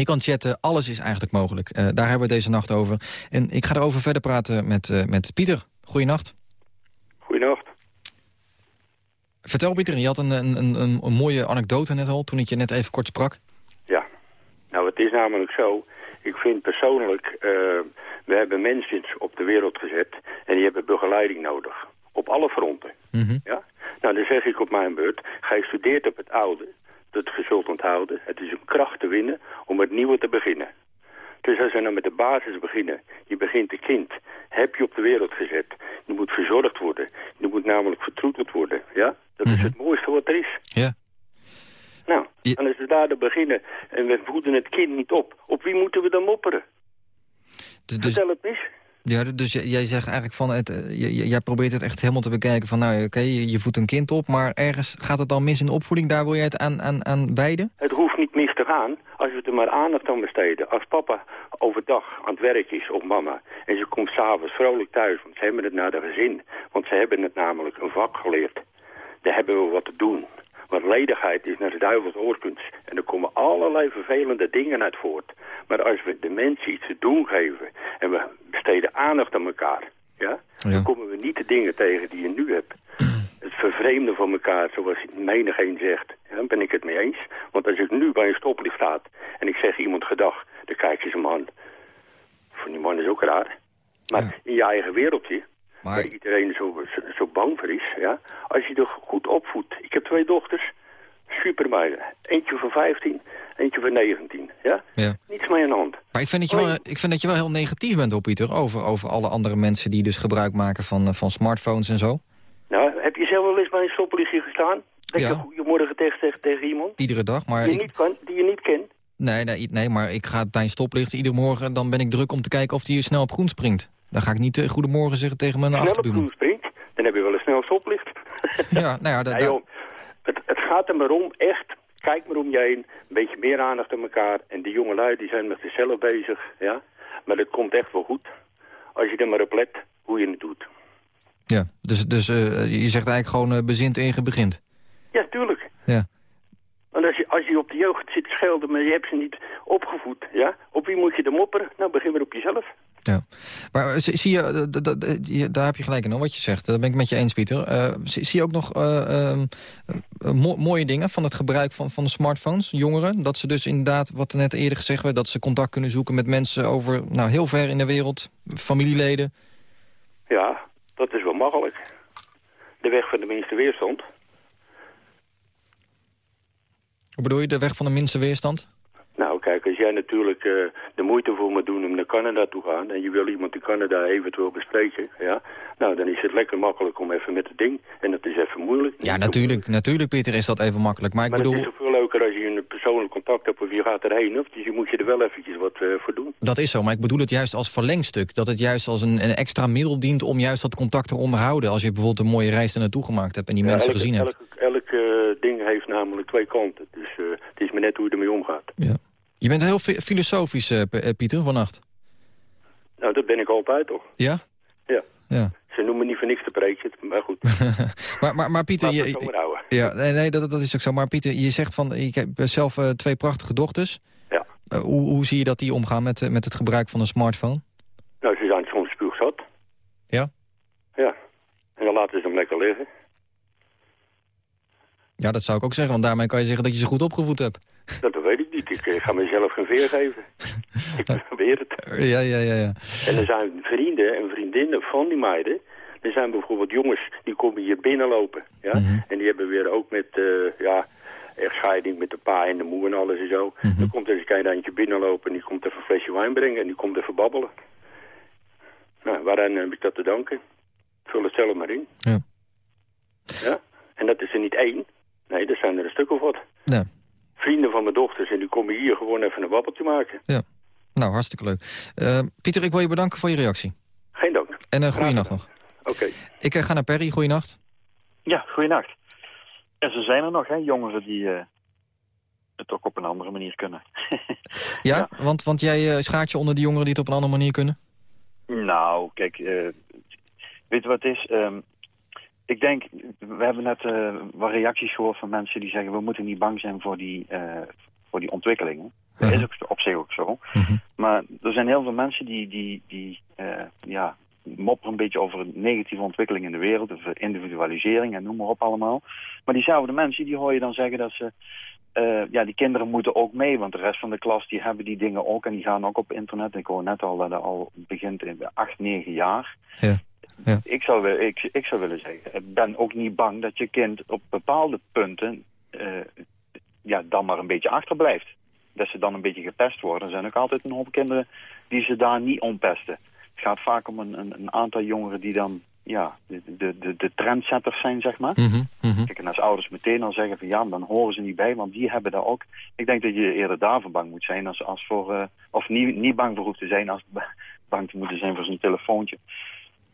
Speaker 9: je kan chatten, alles is eigenlijk mogelijk. Eh, daar hebben we deze nacht over. En ik ga erover verder praten met, eh, met Pieter. Goeienacht.
Speaker 10: Goedenacht.
Speaker 9: Vertel Pieter, je had een, een, een, een mooie anekdote net al, toen ik je net even kort sprak.
Speaker 10: Ja, nou het is namelijk zo. Ik vind persoonlijk, eh, we hebben mensen op de wereld gezet en die hebben begeleiding nodig. Op alle fronten.
Speaker 9: Mhm.
Speaker 10: Ja? Nou, dan zeg ik op mijn beurt, ga je studeert op het oude, dat je zult onthouden. Het is een kracht te winnen om het nieuwe te beginnen. Dus als we nou met de basis beginnen, je begint een kind, heb je op de wereld gezet. Die moet verzorgd worden. Die moet namelijk vertroeteld worden. Ja? Dat is het mooiste wat er is.
Speaker 3: Ja.
Speaker 10: Nou,
Speaker 3: Je-
Speaker 10: en als we daar beginnen en we voeden het kind niet op, op wie moeten we dan mopperen?
Speaker 3: Dus,
Speaker 10: Vertel het eens.
Speaker 3: Ja, dus jij zegt eigenlijk van, het, eh, jij probeert het echt helemaal te bekijken van, nou oké, je, je voedt een kind op, maar ergens gaat het dan mis in de opvoeding, daar wil jij het aan, aan, aan wijden?
Speaker 10: Het hoeft niet mis te gaan als we er maar aandacht aan besteden. Als papa overdag aan het werk is of mama en ze komt s'avonds vrolijk thuis, want ze hebben het naar de gezin. Want ze hebben het namelijk een vak geleerd. Daar hebben we wat te doen. Want ledigheid is naar de duivels oorkunst. En er komen allerlei vervelende dingen uit voort. Maar als we de mensen iets te doen geven en we besteden aandacht aan elkaar, ja,
Speaker 3: Ja.
Speaker 10: dan komen we niet de dingen tegen die je nu hebt. Het vervreemden van elkaar, zoals menig een zegt, ja, daar ben ik het mee eens. Want als ik nu bij een stoplicht sta en ik zeg iemand gedag, dan kijk je ze me aan. Voor die man is ook raar. Maar in je eigen wereldje,
Speaker 3: Maar-
Speaker 10: waar iedereen zo, zo, zo bang voor is, ja, als je er goed opvoedt. Ik heb twee dochters, supermeiden. Eentje van 15, eentje van 19, ja.
Speaker 3: Ja.
Speaker 10: Niets mee aan de hand.
Speaker 3: Maar ik vind, dat je wel, ik vind dat je wel heel negatief bent op Pieter, over, over alle andere mensen die dus gebruik maken van, eh, van smartphones en zo.
Speaker 10: Nou, heb je zelf wel eens bij een stoplichtje gestaan? Dat
Speaker 3: Ja.
Speaker 10: je goedemorgen tegen, tegen, tegen iemand
Speaker 3: Iedere dag, maar
Speaker 10: die je,
Speaker 3: ik,
Speaker 10: niet kan, die je niet kent?
Speaker 3: Nee, nee, nee, maar ik ga bij een stoplicht iedere morgen, dan ben ik druk om te kijken of die snel op groen springt. Dan ga ik niet eh, goedemorgen zeggen tegen mijn
Speaker 10: Snel op
Speaker 3: achterbuurman.
Speaker 10: groen springt, dan heb je wel een snel stoplicht.
Speaker 3: Ja, nou ja, dat,
Speaker 10: Ja, joh, het, het gaat er maar om, echt, kijk maar om je heen, een beetje meer aandacht aan elkaar. En die jongelui die zijn met zichzelf bezig, ja. Maar dat komt echt wel goed, als je er maar op let hoe je het doet.
Speaker 3: ja. dus, dus eh, je zegt eigenlijk gewoon uh, bezint eer je begint.
Speaker 10: Ja, tuurlijk.
Speaker 3: Ja.
Speaker 10: Want als je, als je op de jeugd zit schelden, maar je hebt ze niet opgevoed, ja. Op wie moet je er mopperen? Nou, begin maar op jezelf.
Speaker 3: Ja. Maar eh, zie je, eh, je- daar heb je gelijk in hoor, wat je zegt. Daar ben ik met je eens, Pieter. Eh, zie, zie je ook nog eh, ehm, eh, mo- mooie dingen van het gebruik van, van de smartphones, jongeren? Dat ze dus inderdaad, wat net eerder gezegd werd... dat ze contact kunnen zoeken met mensen over nou, heel ver in de wereld, familieleden.
Speaker 10: Ja, dat is wel makkelijk. De weg van de minste weerstand.
Speaker 3: Hoe bedoel je, de weg van de minste weerstand?
Speaker 10: Nou, kijk, als jij natuurlijk eh, de moeite voor moet doen om naar Canada toe te gaan... en je wil iemand in Canada eventueel bespreken, ja... nou, dan is het lekker makkelijk om even met het ding. En dat is even moeilijk.
Speaker 3: Ja, natuurlijk, natuurlijk, Pieter, is dat even makkelijk. Maar ik
Speaker 10: Maar
Speaker 3: bedoel,
Speaker 10: het is veel leuker als je een persoonlijk contact hebt of je gaat erheen. Of, dus je moet je er wel eventjes wat eh, voor doen.
Speaker 3: dat is zo, maar ik bedoel het juist als verlengstuk. Dat het juist als een, een extra middel dient om juist dat contact te onderhouden. Als je bijvoorbeeld een mooie reis er naartoe gemaakt hebt en die
Speaker 10: Ja,
Speaker 3: mensen
Speaker 10: elke,
Speaker 3: gezien hebt.
Speaker 10: Elk, elk eh, ding heeft namelijk twee kanten. Dus eh, het is maar net hoe je ermee omgaat.
Speaker 3: Ja. Je bent heel fi- filosofisch, eh, eh, Pieter, vannacht.
Speaker 10: Nou, dat ben ik altijd toch.
Speaker 3: Ja?
Speaker 10: Ja.
Speaker 3: Ja.
Speaker 10: Ze noemen niet voor niks te preken, maar goed.
Speaker 3: Maar, maar, maar Pieter, je, ja, nee, nee dat, dat is ook zo. Maar Pieter, je zegt van, ik heb zelf twee prachtige dochters.
Speaker 10: Ja.
Speaker 3: Hoe, hoe zie je dat die omgaan met, met het gebruik van een smartphone?
Speaker 10: Nou, ze zijn soms spuugzat.
Speaker 3: Ja?
Speaker 10: Ja. En dan laten ze hem lekker liggen.
Speaker 3: Ja, dat zou ik ook zeggen, want daarmee kan je zeggen dat je ze goed opgevoed hebt.
Speaker 10: Dat weet ik niet. Ik eh, ga mezelf geen veer geven. ik probeer het.
Speaker 3: Eh, Ja, ja, ja, ja.
Speaker 10: En er zijn vrienden en vriendinnen van die meiden. Er zijn bijvoorbeeld jongens die komen hier binnenlopen. Ja?
Speaker 3: Mhm.
Speaker 10: En die hebben weer ook met, eh, ja, echtscheiding met de pa en de moe en alles en zo.
Speaker 3: Mhm.
Speaker 10: Dan komt er eens een klein eindje binnenlopen en die komt even een flesje wijn brengen en die komt even babbelen. Nou, waaraan heb ik dat te danken? Vul het zelf maar in.
Speaker 3: Ja.
Speaker 10: Ja? En dat is er niet één. Nee, er zijn er een stuk of wat.
Speaker 3: Ja.
Speaker 10: Vrienden van mijn dochters en die komen hier gewoon even een babbeltje maken.
Speaker 3: ja. Nou, hartstikke leuk. Eh, Pieter, ik wil je bedanken voor je reactie.
Speaker 10: Geen dank.
Speaker 3: En een
Speaker 10: Graag
Speaker 3: goede nacht nog.
Speaker 10: Oké.
Speaker 3: Ik eh, ga naar Perry, goeienacht.
Speaker 11: Ja, goeienacht. En ze zijn er nog, hè, jongeren die eh, het ook op een andere manier kunnen.
Speaker 3: Ja, Want, want jij eh, schaart je onder die jongeren die het op een andere manier kunnen?
Speaker 11: nou, kijk, eh, weet je wat het is? Ehm, ik denk, we hebben net eh, wat reacties gehoord van mensen die zeggen... we moeten niet bang zijn voor die, eh, voor die ontwikkelingen. Dat is ook op zich ook zo.
Speaker 3: Mhm.
Speaker 11: Maar er zijn heel veel mensen die, die, die eh, ja, mopperen een beetje over negatieve ontwikkeling in de wereld, of individualisering en noem maar op allemaal. Maar diezelfde mensen, die hoor je dan zeggen dat ze, ja, die kinderen moeten ook mee, want de rest van de klas die hebben die dingen ook en die gaan ook op internet. Ik hoor net al dat het al begint in de 8, 9 jaar.
Speaker 3: Ja. Ja.
Speaker 11: Ik, zou, ik, ik zou willen zeggen, ik ben ook niet bang dat je kind op bepaalde punten eh, ja, dan maar een beetje achterblijft. dat ze dan een beetje gepest worden. Er zijn ook altijd een hoop kinderen die ze daar niet ompesten. Het gaat vaak om een, een, een aantal jongeren die dan ja, de, de, de, de trendsetters zijn, zeg maar.
Speaker 3: Mhm, mhm.
Speaker 11: Kijk, en als ouders meteen al zeggen van ja, dan horen ze niet bij, want die hebben daar ook. Ik denk dat je eerder daarvoor bang moet zijn als, als voor, eh, of niet, niet bang voor hoeft te zijn als ba- bang te moeten zijn voor zijn telefoontje.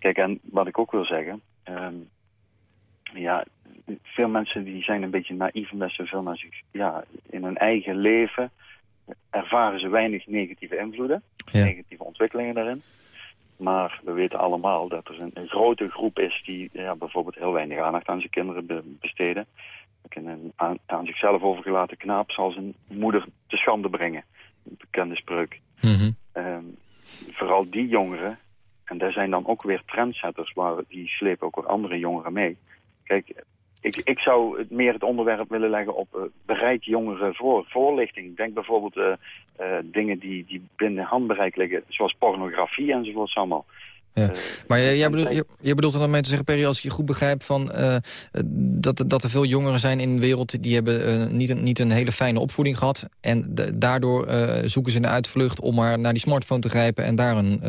Speaker 11: Kijk, en wat ik ook wil zeggen, ehm, ja, veel mensen die zijn een beetje naïef omdat ze veel naar zich, ja, in hun eigen leven ervaren ze weinig negatieve invloeden,
Speaker 3: Ja.
Speaker 11: negatieve ontwikkelingen daarin. Maar we weten allemaal dat er een, een grote groep is die ja, bijvoorbeeld heel weinig aandacht aan zijn kinderen be- besteden. Een aan, aan zichzelf overgelaten knaap zal zijn moeder te schande brengen. Een bekende spreuk.
Speaker 3: Mhm.
Speaker 11: Ehm, vooral die jongeren, en daar zijn dan ook weer trendsetters, waar die slepen ook weer andere jongeren mee. Kijk, ik, ik zou meer het onderwerp willen leggen op eh, bereid jongeren voor, voorlichting. Denk bijvoorbeeld eh, dingen die, die binnen handbereik liggen, zoals pornografie enzovoorts allemaal.
Speaker 3: Ja.
Speaker 11: Eh,
Speaker 3: Maar jij, bedoelt, er dan mee te zeggen, Perry, als ik je goed begrijp... Van, eh, eh, dat, dat er veel jongeren zijn in de wereld... die hebben niet, een, niet een hele fijne opvoeding gehad... en de- daardoor zoeken ze een uitvlucht om maar naar die smartphone te grijpen... en daar een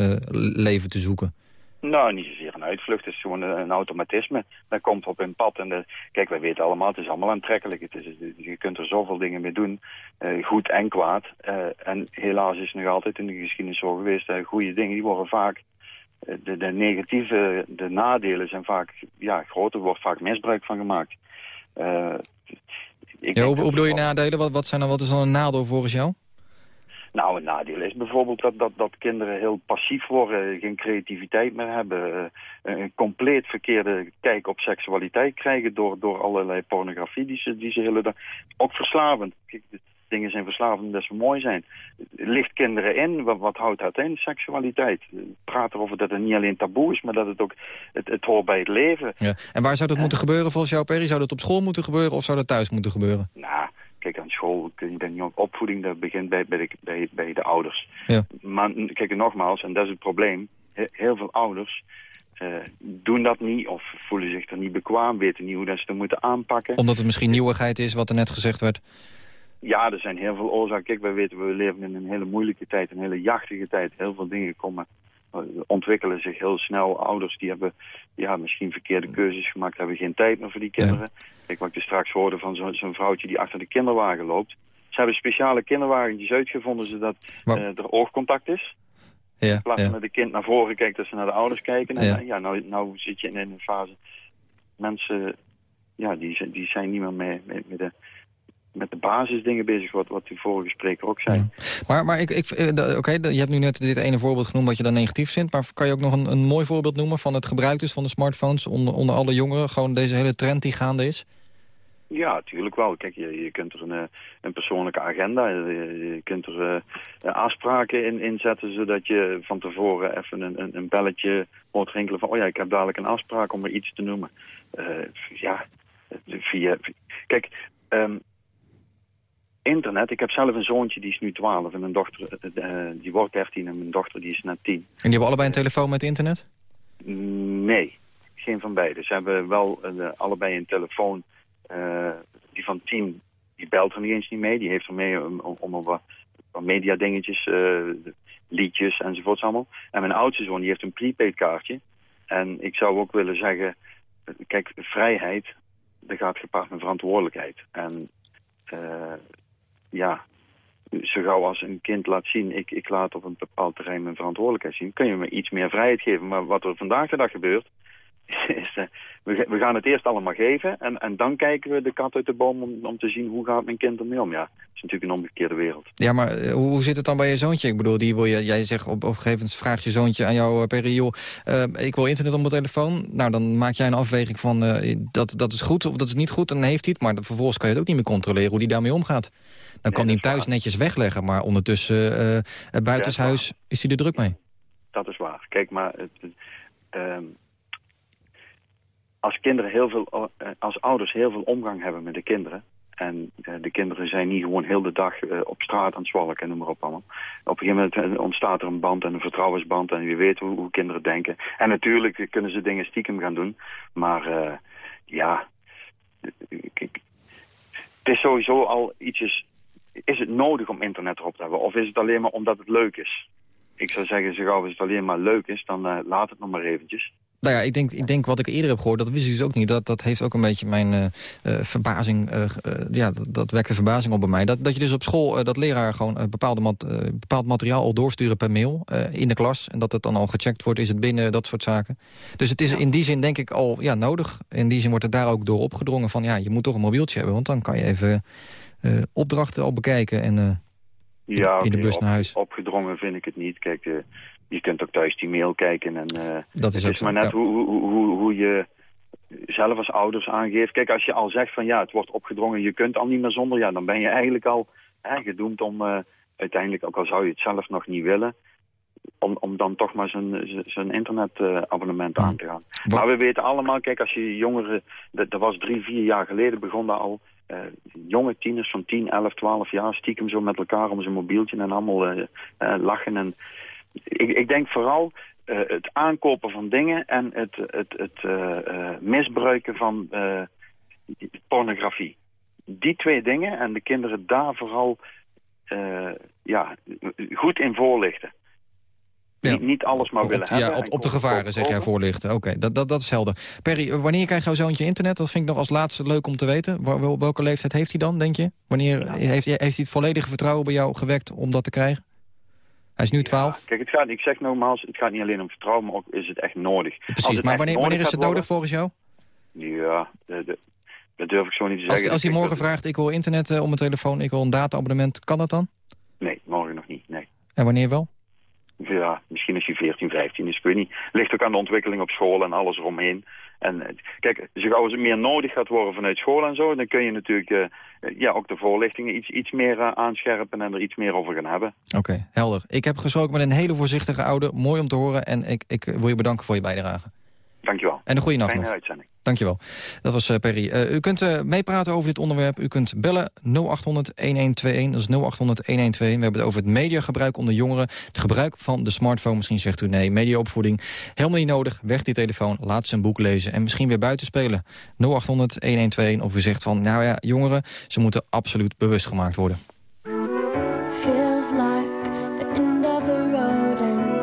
Speaker 3: leven te zoeken.
Speaker 11: Nou, niet zozeer een uitvlucht. Het is gewoon een, automatisme. Dat komt op een pad. En de, kijk, wij weten allemaal, het is allemaal aantrekkelijk. Het is, je kunt er zoveel dingen mee doen. goed en kwaad. En helaas is het nog altijd in de geschiedenis zo geweest. dat goede dingen, die worden vaak... eh, de, de negatieve, de nadelen zijn vaak ja, groter. Er wordt vaak misbruik van gemaakt. Eh, ik
Speaker 3: Ja, hoe, hoe bedoel je nadelen? Wat, wat, zijn dan, wat is dan een nadeel volgens jou?
Speaker 11: Nou, een nadeel is bijvoorbeeld dat, dat, dat kinderen heel passief worden, geen creativiteit meer hebben, eh, een compleet verkeerde kijk op seksualiteit krijgen door, door allerlei pornografie die ze, die ze hele dag... Ook verslavend. Kijk, dingen zijn verslavend omdat ze mooi zijn. Licht kinderen in, wat, wat houdt dat in? Seksualiteit. Praat erover dat het niet alleen taboe is, maar dat het ook, het, het hoort bij het leven.
Speaker 3: Ja. En waar zou dat moeten gebeuren volgens jou, Perry? Zou dat op school moeten gebeuren of zou dat thuis moeten gebeuren?
Speaker 11: Nou, kijk, aan school, ik denk opvoeding, dat begint bij, bij, de, bij, bij de ouders.
Speaker 3: Ja.
Speaker 11: Maar kijk, nogmaals, en dat is het probleem, he- heel veel ouders eh, doen dat niet of voelen zich er niet bekwaam, weten niet hoe dat ze het moeten aanpakken.
Speaker 3: Omdat het misschien nieuwigheid is, wat er net gezegd werd.
Speaker 11: Ja, er zijn heel veel oorzaken. Kijk, wij weten, we leven in een hele moeilijke tijd, een hele jachtige tijd. Heel veel dingen komen, eh, ontwikkelen zich heel snel. Ouders die hebben ja, misschien verkeerde keuzes gemaakt, hebben geen tijd meer voor die kinderen. Kijk, wat ik straks hoorde van zo- zo'n vrouwtje die achter de kinderwagen loopt. Ze hebben speciale kinderwagentjes uitgevonden zodat
Speaker 3: Maar-
Speaker 11: eh, er oogcontact is.
Speaker 3: Ja,
Speaker 11: In plaats
Speaker 3: ja.
Speaker 11: van dat de kind naar voren kijkt, dat ze naar de ouders kijken. En
Speaker 3: Ja.
Speaker 11: ja, nou, nou zit je in een fase... Mensen, ja, die, zijn- die zijn niet meer mee, mee- met, de, met de basisdingen bezig, wat, wat die vorige spreker ook zei.
Speaker 3: Maar, maar ik, ik, eh, oké, je hebt nu net dit ene voorbeeld genoemd wat je dan negatief vindt. Maar kan je ook nog een, een mooi voorbeeld noemen van het gebruik dus van de smartphones onder, onder alle jongeren? Gewoon deze hele trend die gaande is?
Speaker 11: Ja, natuurlijk wel. Kijk, je, je kunt er een, eh, een persoonlijke agenda, je, je kunt er eh, afspraken in, in zetten, zodat je van tevoren even een, een, een belletje hoort rinkelen van, oh ja, ik heb dadelijk een afspraak om er iets te noemen. Eh, ja, via, kijk, ehm, internet, ik heb zelf een zoontje, die is nu 12 en een dochter, eh, eh, die wordt 13 en mijn dochter die is net 10.
Speaker 3: En die hebben allebei een telefoon met internet?
Speaker 11: Nee, geen van beide. Ze hebben wel eh, allebei een telefoon. eh, die van 10, die belt er niet eens niet mee. Die heeft er mee om, om, om wat, wat media dingetjes, eh, liedjes enzovoorts allemaal. En mijn oudste zoon die heeft een prepaid kaartje. En ik zou ook willen zeggen, eh, kijk, vrijheid, dat gaat gepaard met verantwoordelijkheid. En eh, ja, zo gauw als een kind laat zien, ik, ik laat op een bepaald terrein mijn verantwoordelijkheid zien, kun je me iets meer vrijheid geven. Maar wat er vandaag de dag gebeurt, is, eh, we, ga- we gaan het eerst allemaal geven en, en dan kijken we de kat uit de boom om, om te zien hoe gaat mijn kind ermee om. Ja, dat is natuurlijk een omgekeerde wereld.
Speaker 3: Ja, maar eh, hoe zit het dan bij je zoontje? Ik bedoel, die wil je, jij zegt op, op een gegeven moment vraagt je zoontje aan jou, eh, Perry, joh, ik wil internet op mijn telefoon. Nou, dan maak jij een afweging van dat, dat is goed of dat is niet goed. En dan heeft hij het, maar vervolgens kan je het ook niet meer controleren hoe die daarmee omgaat. Dan kan hij hem thuis netjes wegleggen, maar ondertussen buitenshuis is hij er druk mee.
Speaker 11: Dat is waar. Kijk, maar het, het, ehm, als kinderen heel veel, eh, als ouders heel veel omgang hebben met de kinderen. En eh, de kinderen zijn niet gewoon heel de dag eh, op straat aan het zwalken en noem maar op allemaal. Op een gegeven moment ontstaat er een band en een vertrouwensband en je weet hoe, kinderen denken. En natuurlijk kunnen ze dingen stiekem gaan doen. Maar ja, het is sowieso al ietsjes... Is het nodig om internet erop te hebben? Of is het alleen maar omdat het leuk is? Ik zou zeggen, zo gauw als het alleen maar leuk is, dan laat het nog maar eventjes.
Speaker 3: Nou ja, ik denk, ik denk wat ik eerder heb gehoord, dat wist ik dus ook niet. Dat, dat heeft ook een beetje mijn eh, eh, verbazing, eh, ja, dat, dat wekte verbazing op bij mij. Dat, dat je dus op school, dat leraar gewoon een bepaalde mat, bepaald materiaal al doorsturen per mail in de klas. En dat het dan al gecheckt wordt, is het binnen, dat soort zaken. Dus het is in die zin denk ik al ja, nodig. In die zin wordt het daar ook door opgedrongen van, ja, je moet toch een mobieltje hebben. Want dan kan je even opdrachten al bekijken en...
Speaker 11: Ja,
Speaker 3: in de bus naar huis.
Speaker 11: Opgedrongen vind ik het niet. Kijk, je kunt ook thuis die mail kijken. En, eh,
Speaker 3: Dat is
Speaker 11: het is
Speaker 3: zo,
Speaker 11: maar net
Speaker 3: ja.
Speaker 11: hoe, hoe, hoe, hoe je zelf als ouders aangeeft. Kijk, als je al zegt van ja, het wordt opgedrongen, je kunt al niet meer zonder. Ja, dan ben je eigenlijk al hè, gedoemd om eh, uiteindelijk, ook al zou je het zelf nog niet willen... om, om dan toch maar zijn, internetabonnement aan te gaan. Maar we weten allemaal, kijk, als je jongeren... Dat, dat was drie, vier jaar geleden begon dat al... eh, jonge tieners van 10, 11, 12 jaar stiekem zo met elkaar om zijn mobieltje en allemaal lachen. En ik, ik denk vooral eh, het aankopen van dingen en het, het, het eh, eh, misbruiken van pornografie. Die twee dingen en de kinderen daar vooral ja, goed in voorlichten. Niet, niet alles maar willen
Speaker 3: op,
Speaker 11: hebben.
Speaker 3: ja, op, op de gevaren, zeg jij, voorlichten. Oké, dat, dat, dat is helder. Perry, wanneer krijgt jouw zoontje internet? Dat vind ik nog als laatste leuk om te weten. Wel- welke leeftijd heeft hij dan, denk je? Wanneer heeft hij het volledige vertrouwen bij jou gewekt om dat te krijgen? Hij is nu 12.
Speaker 11: Kijk, het gaat, ik zeg nogmaals, het gaat niet alleen om vertrouwen, maar ook is het echt nodig. Als
Speaker 3: Precies, maar wanneer, wanneer is het nodig volgens jou?
Speaker 11: Ja, de- de- dat durf ik zo niet te
Speaker 3: Als,
Speaker 11: zeggen.
Speaker 3: als hij
Speaker 11: Ik-
Speaker 3: morgen vraagt, ik wil internet eh, op mijn telefoon, ik wil een data-abonnement, kan dat dan?
Speaker 11: Nee, morgen nog niet, nee.
Speaker 3: En wanneer wel?
Speaker 11: Ja, misschien als je 14, 15 is, ik weet niet. Ligt ook aan de ontwikkeling op school en alles eromheen. En eh, kijk, gauw als het meer nodig gaat worden vanuit school en zo, dan kun je natuurlijk eh, ja, ook de voorlichtingen iets, iets meer aanscherpen en er iets meer over gaan hebben.
Speaker 3: Oké, helder. Ik heb gesproken met een hele voorzichtige ouder. Mooi om te horen en ik, ik wil je bedanken voor je bijdrage.
Speaker 11: Dankjewel.
Speaker 3: En een goede nacht
Speaker 11: Fijne
Speaker 3: nog.
Speaker 11: uitzending.
Speaker 3: Dankjewel. Dat was eh, Perry. Eh, u kunt eh, meepraten over dit onderwerp. U kunt bellen 0800-1121. Dat is 0800-1121. We hebben het over het mediagebruik onder jongeren. Het gebruik van de smartphone. Misschien zegt u nee, mediaopvoeding. Helemaal niet nodig. Weg die telefoon. Laat ze een boek lezen. En misschien weer buiten spelen. 0800-1121. Of u zegt van, nou ja, jongeren, ze moeten absoluut bewust gemaakt worden.
Speaker 12: Feels like the end of the road, and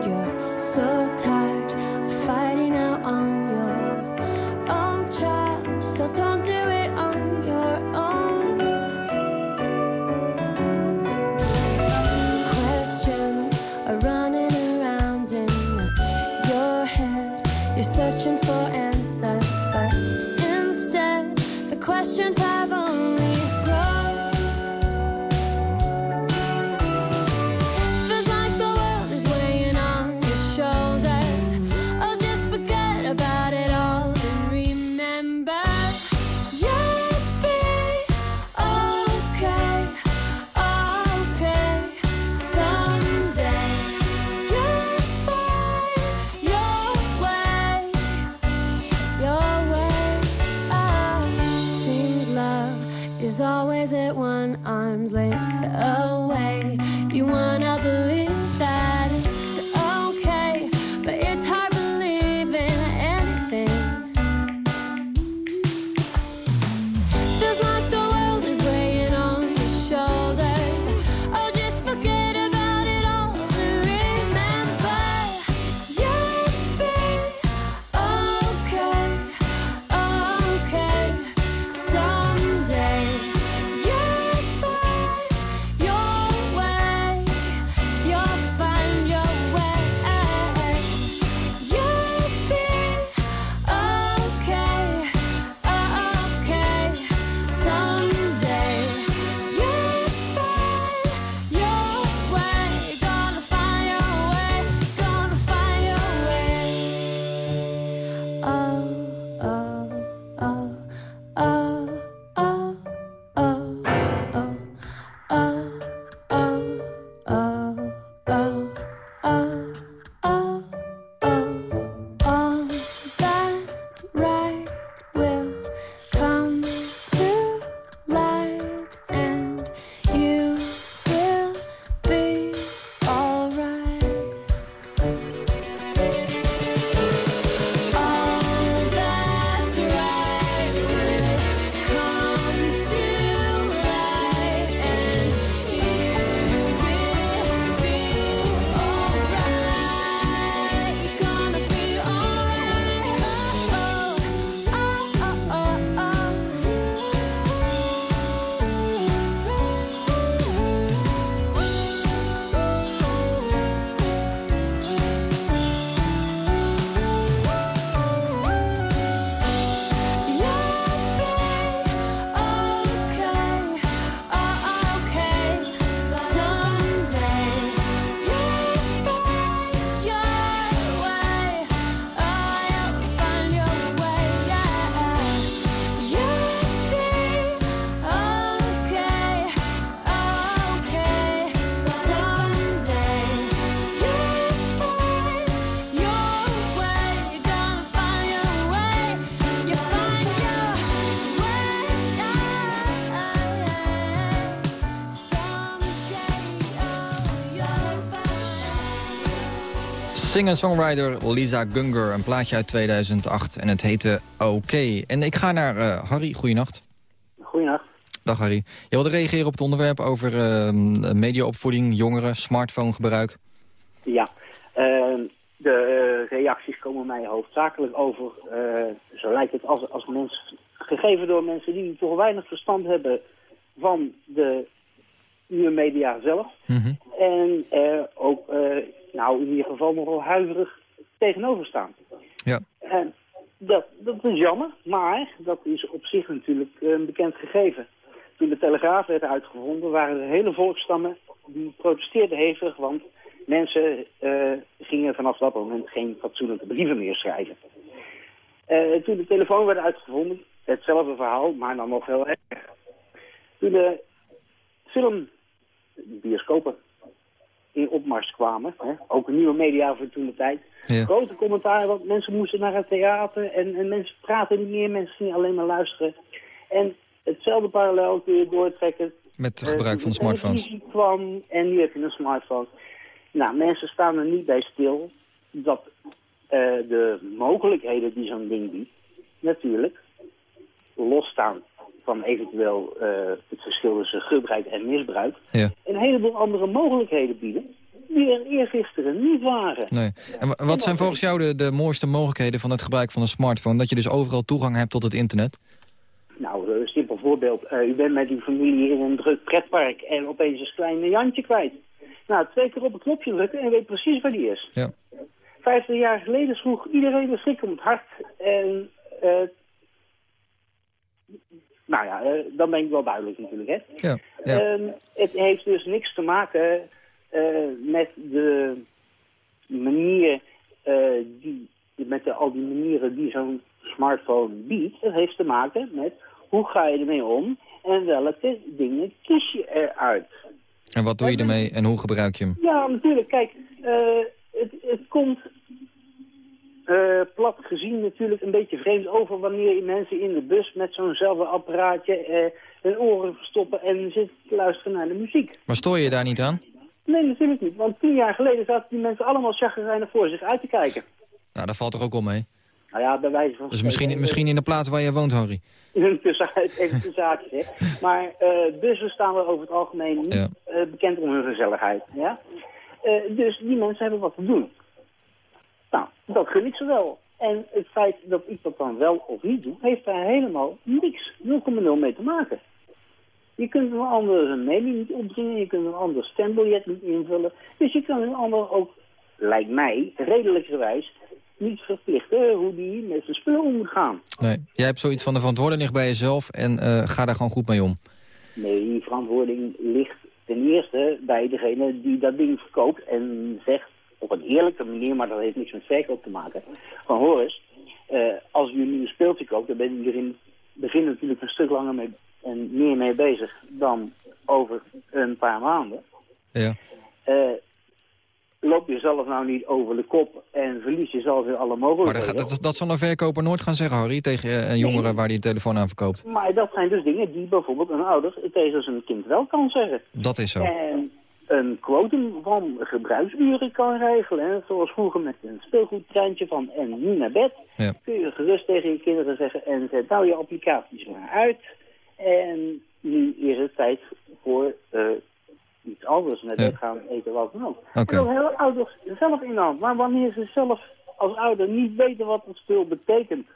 Speaker 3: Singer-songwriter Lisa Gunger, een plaatje uit 2008 en het heette Oké. En ik ga naar eh, Harry, goeienacht.
Speaker 13: Goeienacht.
Speaker 3: Dag Harry. Je wilde reageren op het onderwerp over uh, mediaopvoeding, jongeren, smartphonegebruik.
Speaker 13: Ja, uh, de eh, reacties komen mij hoofdzakelijk over, eh, zo lijkt het, als, als mensen, gegeven door mensen die toch weinig verstand hebben van de nieuwe media zelf.
Speaker 3: Mhm.
Speaker 13: En er ook, nou in ieder geval nogal huiverig tegenover staan.
Speaker 3: Ja.
Speaker 13: En dat, dat is jammer, maar dat is op zich natuurlijk een bekend gegeven. Toen de Telegraaf werd uitgevonden waren er hele volkstammen die protesteerden hevig, want mensen eh, gingen vanaf dat moment geen fatsoenlijke brieven meer schrijven. Eh, toen de telefoon werd uitgevonden, hetzelfde verhaal, maar dan nog heel erg. Toen de film, bioscopen, in opmars kwamen, hè, ook een nieuwe media voor toen de tijd,
Speaker 3: Ja.
Speaker 13: grote commentaar, want mensen moesten naar het theater en, en mensen praten niet meer, mensen gingen alleen maar luisteren. En hetzelfde parallel kun je doortrekken
Speaker 3: Met het
Speaker 13: eh,
Speaker 3: gebruik van
Speaker 13: de
Speaker 3: smartphones.
Speaker 13: televisie kwam en nu heb je een smartphone. Nou, mensen staan er niet bij stil dat eh, de mogelijkheden die zo'n ding biedt, natuurlijk, losstaan van eventueel eh, het verschil tussen gebruik en misbruik,
Speaker 3: Ja.
Speaker 13: een heleboel andere mogelijkheden bieden die er eergisteren niet waren.
Speaker 3: Nee. En wa- wat zijn volgens jou de, de mooiste mogelijkheden van het gebruik van een smartphone? Dat je dus overal toegang hebt tot het internet?
Speaker 13: Nou, een simpel voorbeeld. Eh, u bent met uw familie in een druk pretpark en opeens is kleine Jantje kwijt. Nou, twee keer op een knopje drukken en je weet precies waar die is.
Speaker 3: Ja.
Speaker 13: Vijftig jaar geleden sloeg iedereen de schrik om het hart. En, eh, nou ja, eh, dan ben ik wel duidelijk natuurlijk, hè.
Speaker 3: Ja. ja.
Speaker 13: Ehm, het heeft dus niks te maken eh, met de manier eh, die, met de, al die manieren die zo'n smartphone biedt. Het heeft te maken met hoe ga je ermee om en welke dingen kies je eruit.
Speaker 3: En wat doe je ermee en hoe gebruik je hem?
Speaker 13: Ja, natuurlijk. Kijk, het, het komt eh, plat gezien natuurlijk een beetje vreemd over wanneer mensen in de bus met zo'nzelfde apparaatje eh, hun oren verstoppen en zitten te luisteren naar de muziek.
Speaker 3: Maar stoor je daar niet aan?
Speaker 13: Nee, natuurlijk niet. Want tien jaar geleden zaten die mensen allemaal chagrijnig voor zich uit te kijken.
Speaker 3: Nou, daar valt er ook wel mee.
Speaker 13: Nou ja, bij wijze van...
Speaker 3: Dus misschien,
Speaker 13: spreken,
Speaker 3: misschien in de plaats waar je woont, Harry.
Speaker 13: tussen even de zaakjes, hè. Maar eh, bussen staan we over het algemeen niet
Speaker 3: Ja.
Speaker 13: eh, bekend om hun gezelligheid, ja. Eh, dus die mensen hebben wat te doen. Nou, dat gun ik ze wel. En het feit dat ik dat dan wel of niet doe, heeft daar helemaal niks, 0,0 mee te maken. Je kunt een ander zijn mening niet opdringen, je kunt een ander stembiljet niet invullen. Dus je kan een ander ook, lijkt mij, redelijkerwijs, niet verplichten hoe die met zijn spullen om moet gaan.
Speaker 3: Nee. Jij hebt zoiets van de verantwoording ligt bij jezelf en eh, ga daar gewoon goed mee om.
Speaker 13: Nee, die verantwoording ligt ten eerste bij degene die dat ding verkoopt en zegt op een eerlijke manier, maar dat heeft niks met verkoop te maken. Van hoor eens, eh, als u nu een speeltje koopt, dan ben je er in het begin natuurlijk een stuk langer mee en meer mee bezig dan over een paar maanden.
Speaker 3: Ja.
Speaker 13: Eh, loop je zelf nou niet over de kop en verlies je zelf weer alle
Speaker 3: Maar
Speaker 13: mogelijkheden.
Speaker 3: dat, dat, dat zal een verkoper nooit gaan zeggen, Harry, tegen eh, een jongere waar hij een telefoon aan verkoopt.
Speaker 13: Maar dat zijn dus dingen die bijvoorbeeld een ouder tegen zijn kind wel kan zeggen.
Speaker 3: Dat is zo.
Speaker 13: En een quotum van gebruiksuren kan regelen. Hè? Zoals vroeger met een speelgoedtreintje van en nu naar bed.
Speaker 3: Ja.
Speaker 13: Kun je gerust tegen je kinderen zeggen en zet nou je applicaties maar uit. En nu is het tijd voor eh, iets anders. Naar bed
Speaker 3: Ja.
Speaker 13: gaan eten wat dan ook. En dat hebben ouders zelf in de hand. Maar wanneer ze zelf als ouder niet weten wat het spul betekent,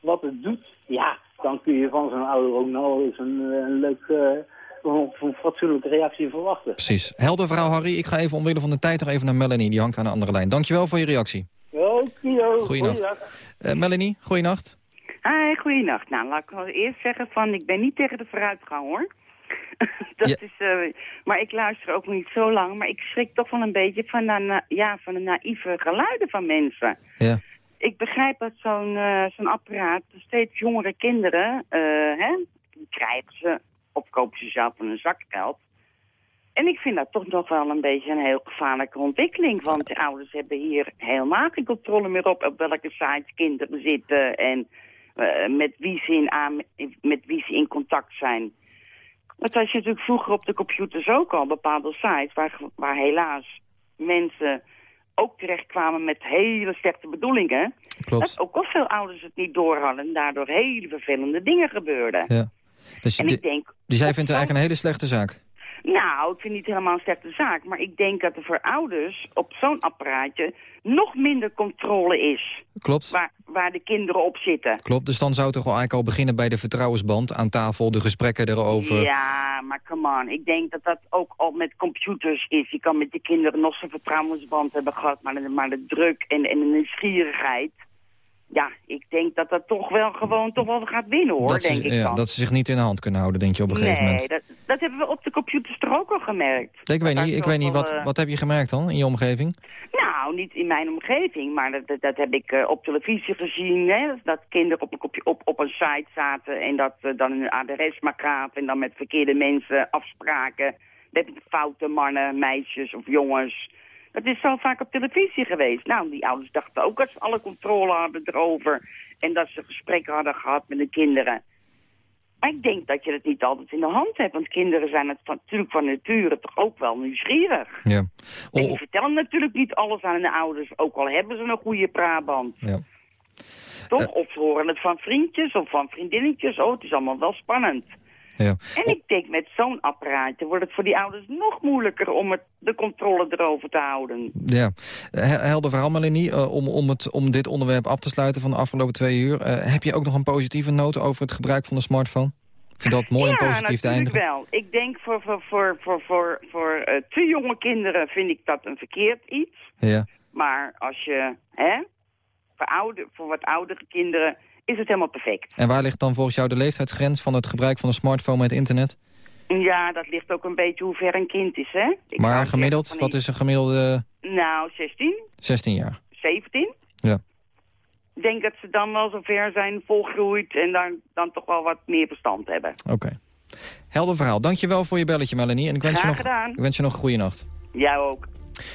Speaker 13: wat het doet, ja, dan kun je van zo'n ouder ook nou eens een, een leuk, eh, een, een fatsoenlijke reactie verwachten.
Speaker 3: Precies. Helder verhaal, Harry. Ik ga even omwille van de tijd nog even naar Melanie. Die hangt aan de andere lijn. Dankjewel voor je reactie.
Speaker 13: Okido,
Speaker 3: Goeienacht. Eh, Melanie, goeienacht.
Speaker 14: Hi, goeienacht. Nou, laat ik wel eerst zeggen van, ik ben niet tegen de vooruitgang, hoor. dat
Speaker 3: Ja.
Speaker 14: is, eh, maar ik luister ook niet zo lang, maar ik schrik toch wel een beetje van, de, na- ja, van de naïeve geluiden van mensen.
Speaker 3: Ja.
Speaker 14: Ik begrijp dat zo'n eh, zo'n apparaat steeds jongere kinderen, eh, hè, die krijgen ze of kopen ze zelf van een zakgeld. En ik vind dat toch nog wel een beetje een heel gevaarlijke ontwikkeling. Want de ouders hebben hier helemaal geen controle meer op op welke sites kinderen zitten en eh, met, wie ze in aan, met wie ze in contact zijn. Want als je natuurlijk vroeger op de computers ook al bepaalde sites waar, waar helaas mensen ook terechtkwamen met hele slechte bedoelingen.
Speaker 3: Klopt.
Speaker 14: Dat ook wel veel ouders het niet door hadden en daardoor hele vervelende dingen gebeurden.
Speaker 3: Ja. Dus
Speaker 14: En ik denk,
Speaker 3: dus jij vindt het eigenlijk een hele slechte zaak?
Speaker 14: nou, ik vind het niet helemaal een slechte zaak, maar ik denk dat er voor ouders op zo'n apparaatje nog minder controle is.
Speaker 3: Klopt.
Speaker 14: Waar, waar de kinderen op zitten.
Speaker 3: Klopt, dus dan zou het toch wel eigenlijk al beginnen bij de vertrouwensband aan tafel, de gesprekken erover.
Speaker 14: Ja, maar come on. Ik denk dat dat ook al met computers is. Je kan met je kinderen nog zo'n vertrouwensband hebben gehad, maar de, maar de druk en, en de nieuwsgierigheid... Ja, ik denk dat dat toch wel gewoon toch wel gaat winnen, hoor,
Speaker 3: dat,
Speaker 14: denk
Speaker 3: ze,
Speaker 14: ik
Speaker 3: ja,
Speaker 14: dan.
Speaker 3: dat ze zich niet in de hand kunnen houden, denk je op een gegeven
Speaker 14: nee,
Speaker 3: moment.
Speaker 14: dat, dat hebben we op de computers toch ook al gemerkt.
Speaker 3: Ik weet niet, ik weet niet wat,
Speaker 14: eh,
Speaker 3: wat heb je gemerkt dan in je omgeving?
Speaker 14: Nou, niet in mijn omgeving, maar dat, dat, heb ik eh, op televisie gezien. Hè? Dat kinderen op, een kopje- op, op een site zaten en dat eh, dan hun adres maar gaven... en dan met verkeerde mensen afspraken. Met foute mannen, meisjes of jongens. Dat is zo vaak op televisie geweest. Nou, die ouders dachten ook dat ze alle controle hadden erover... en dat ze gesprekken hadden gehad met de kinderen. Maar ik denk dat je het niet altijd in de hand hebt. Want kinderen zijn het van, natuurlijk van nature toch ook wel nieuwsgierig.
Speaker 3: Ja.
Speaker 14: En
Speaker 3: Oh,
Speaker 14: die vertellen natuurlijk niet alles aan hun ouders, ook al hebben ze een goede praatband.
Speaker 3: Ja.
Speaker 14: Toch? Of ze horen het van vriendjes of van vriendinnetjes. Oh, het is allemaal wel spannend.
Speaker 3: Ja.
Speaker 14: En ik denk met zo'n apparaatje wordt het voor die ouders nog moeilijker om het, de controle erover te houden.
Speaker 3: Ja, He- helder verhaal Melanie. Eh, om, om, het, om dit onderwerp af te sluiten van de afgelopen twee uur. eh, heb je ook nog een positieve noot over het gebruik van de smartphone? Ik vind dat mooi
Speaker 14: ja,
Speaker 3: om positief te eindigen.
Speaker 14: wel. Ik denk voor, voor, voor, voor, voor, voor eh, te jonge kinderen vind ik dat een verkeerd iets.
Speaker 3: Ja.
Speaker 14: Maar als je, hè, voor, oude, voor wat oudere kinderen is het helemaal perfect.
Speaker 3: En waar ligt dan volgens jou de leeftijdsgrens van het gebruik van een smartphone met internet?
Speaker 14: Ja, dat ligt ook een beetje hoe ver een kind is, hè? Ik
Speaker 3: maar gemiddeld, wat is een gemiddelde
Speaker 14: Nou, 16,
Speaker 3: 16 jaar?
Speaker 14: 17.
Speaker 3: Ja.
Speaker 14: Ik denk dat ze dan wel zover zijn, volgroeid en dan, dan toch wel wat meer verstand hebben.
Speaker 3: Oké. Helder verhaal. Dankjewel voor je belletje, Melanie. En ik wens, je nog,
Speaker 14: gedaan.
Speaker 3: ik wens je nog een goede nacht.
Speaker 14: Jij ook.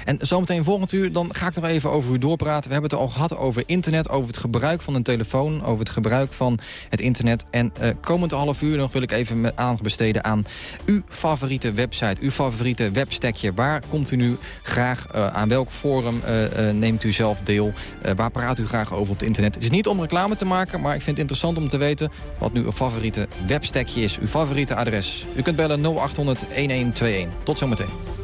Speaker 3: En zometeen volgend uur, dan ga ik nog even over u doorpraten. We hebben het al gehad over internet, over het gebruik van een telefoon... over het gebruik van het internet. En eh, komend half uur nog wil ik even me aandacht besteden aan uw favoriete website... uw favoriete webstekje. Waar komt u nu graag, eh, aan welk forum eh, neemt u zelf deel? Waar praat u graag over op het internet? Het is niet om reclame te maken, maar ik vind het interessant om te weten... wat nu uw favoriete webstekje is, uw favoriete adres. U kunt bellen 0800 1121. Tot zometeen.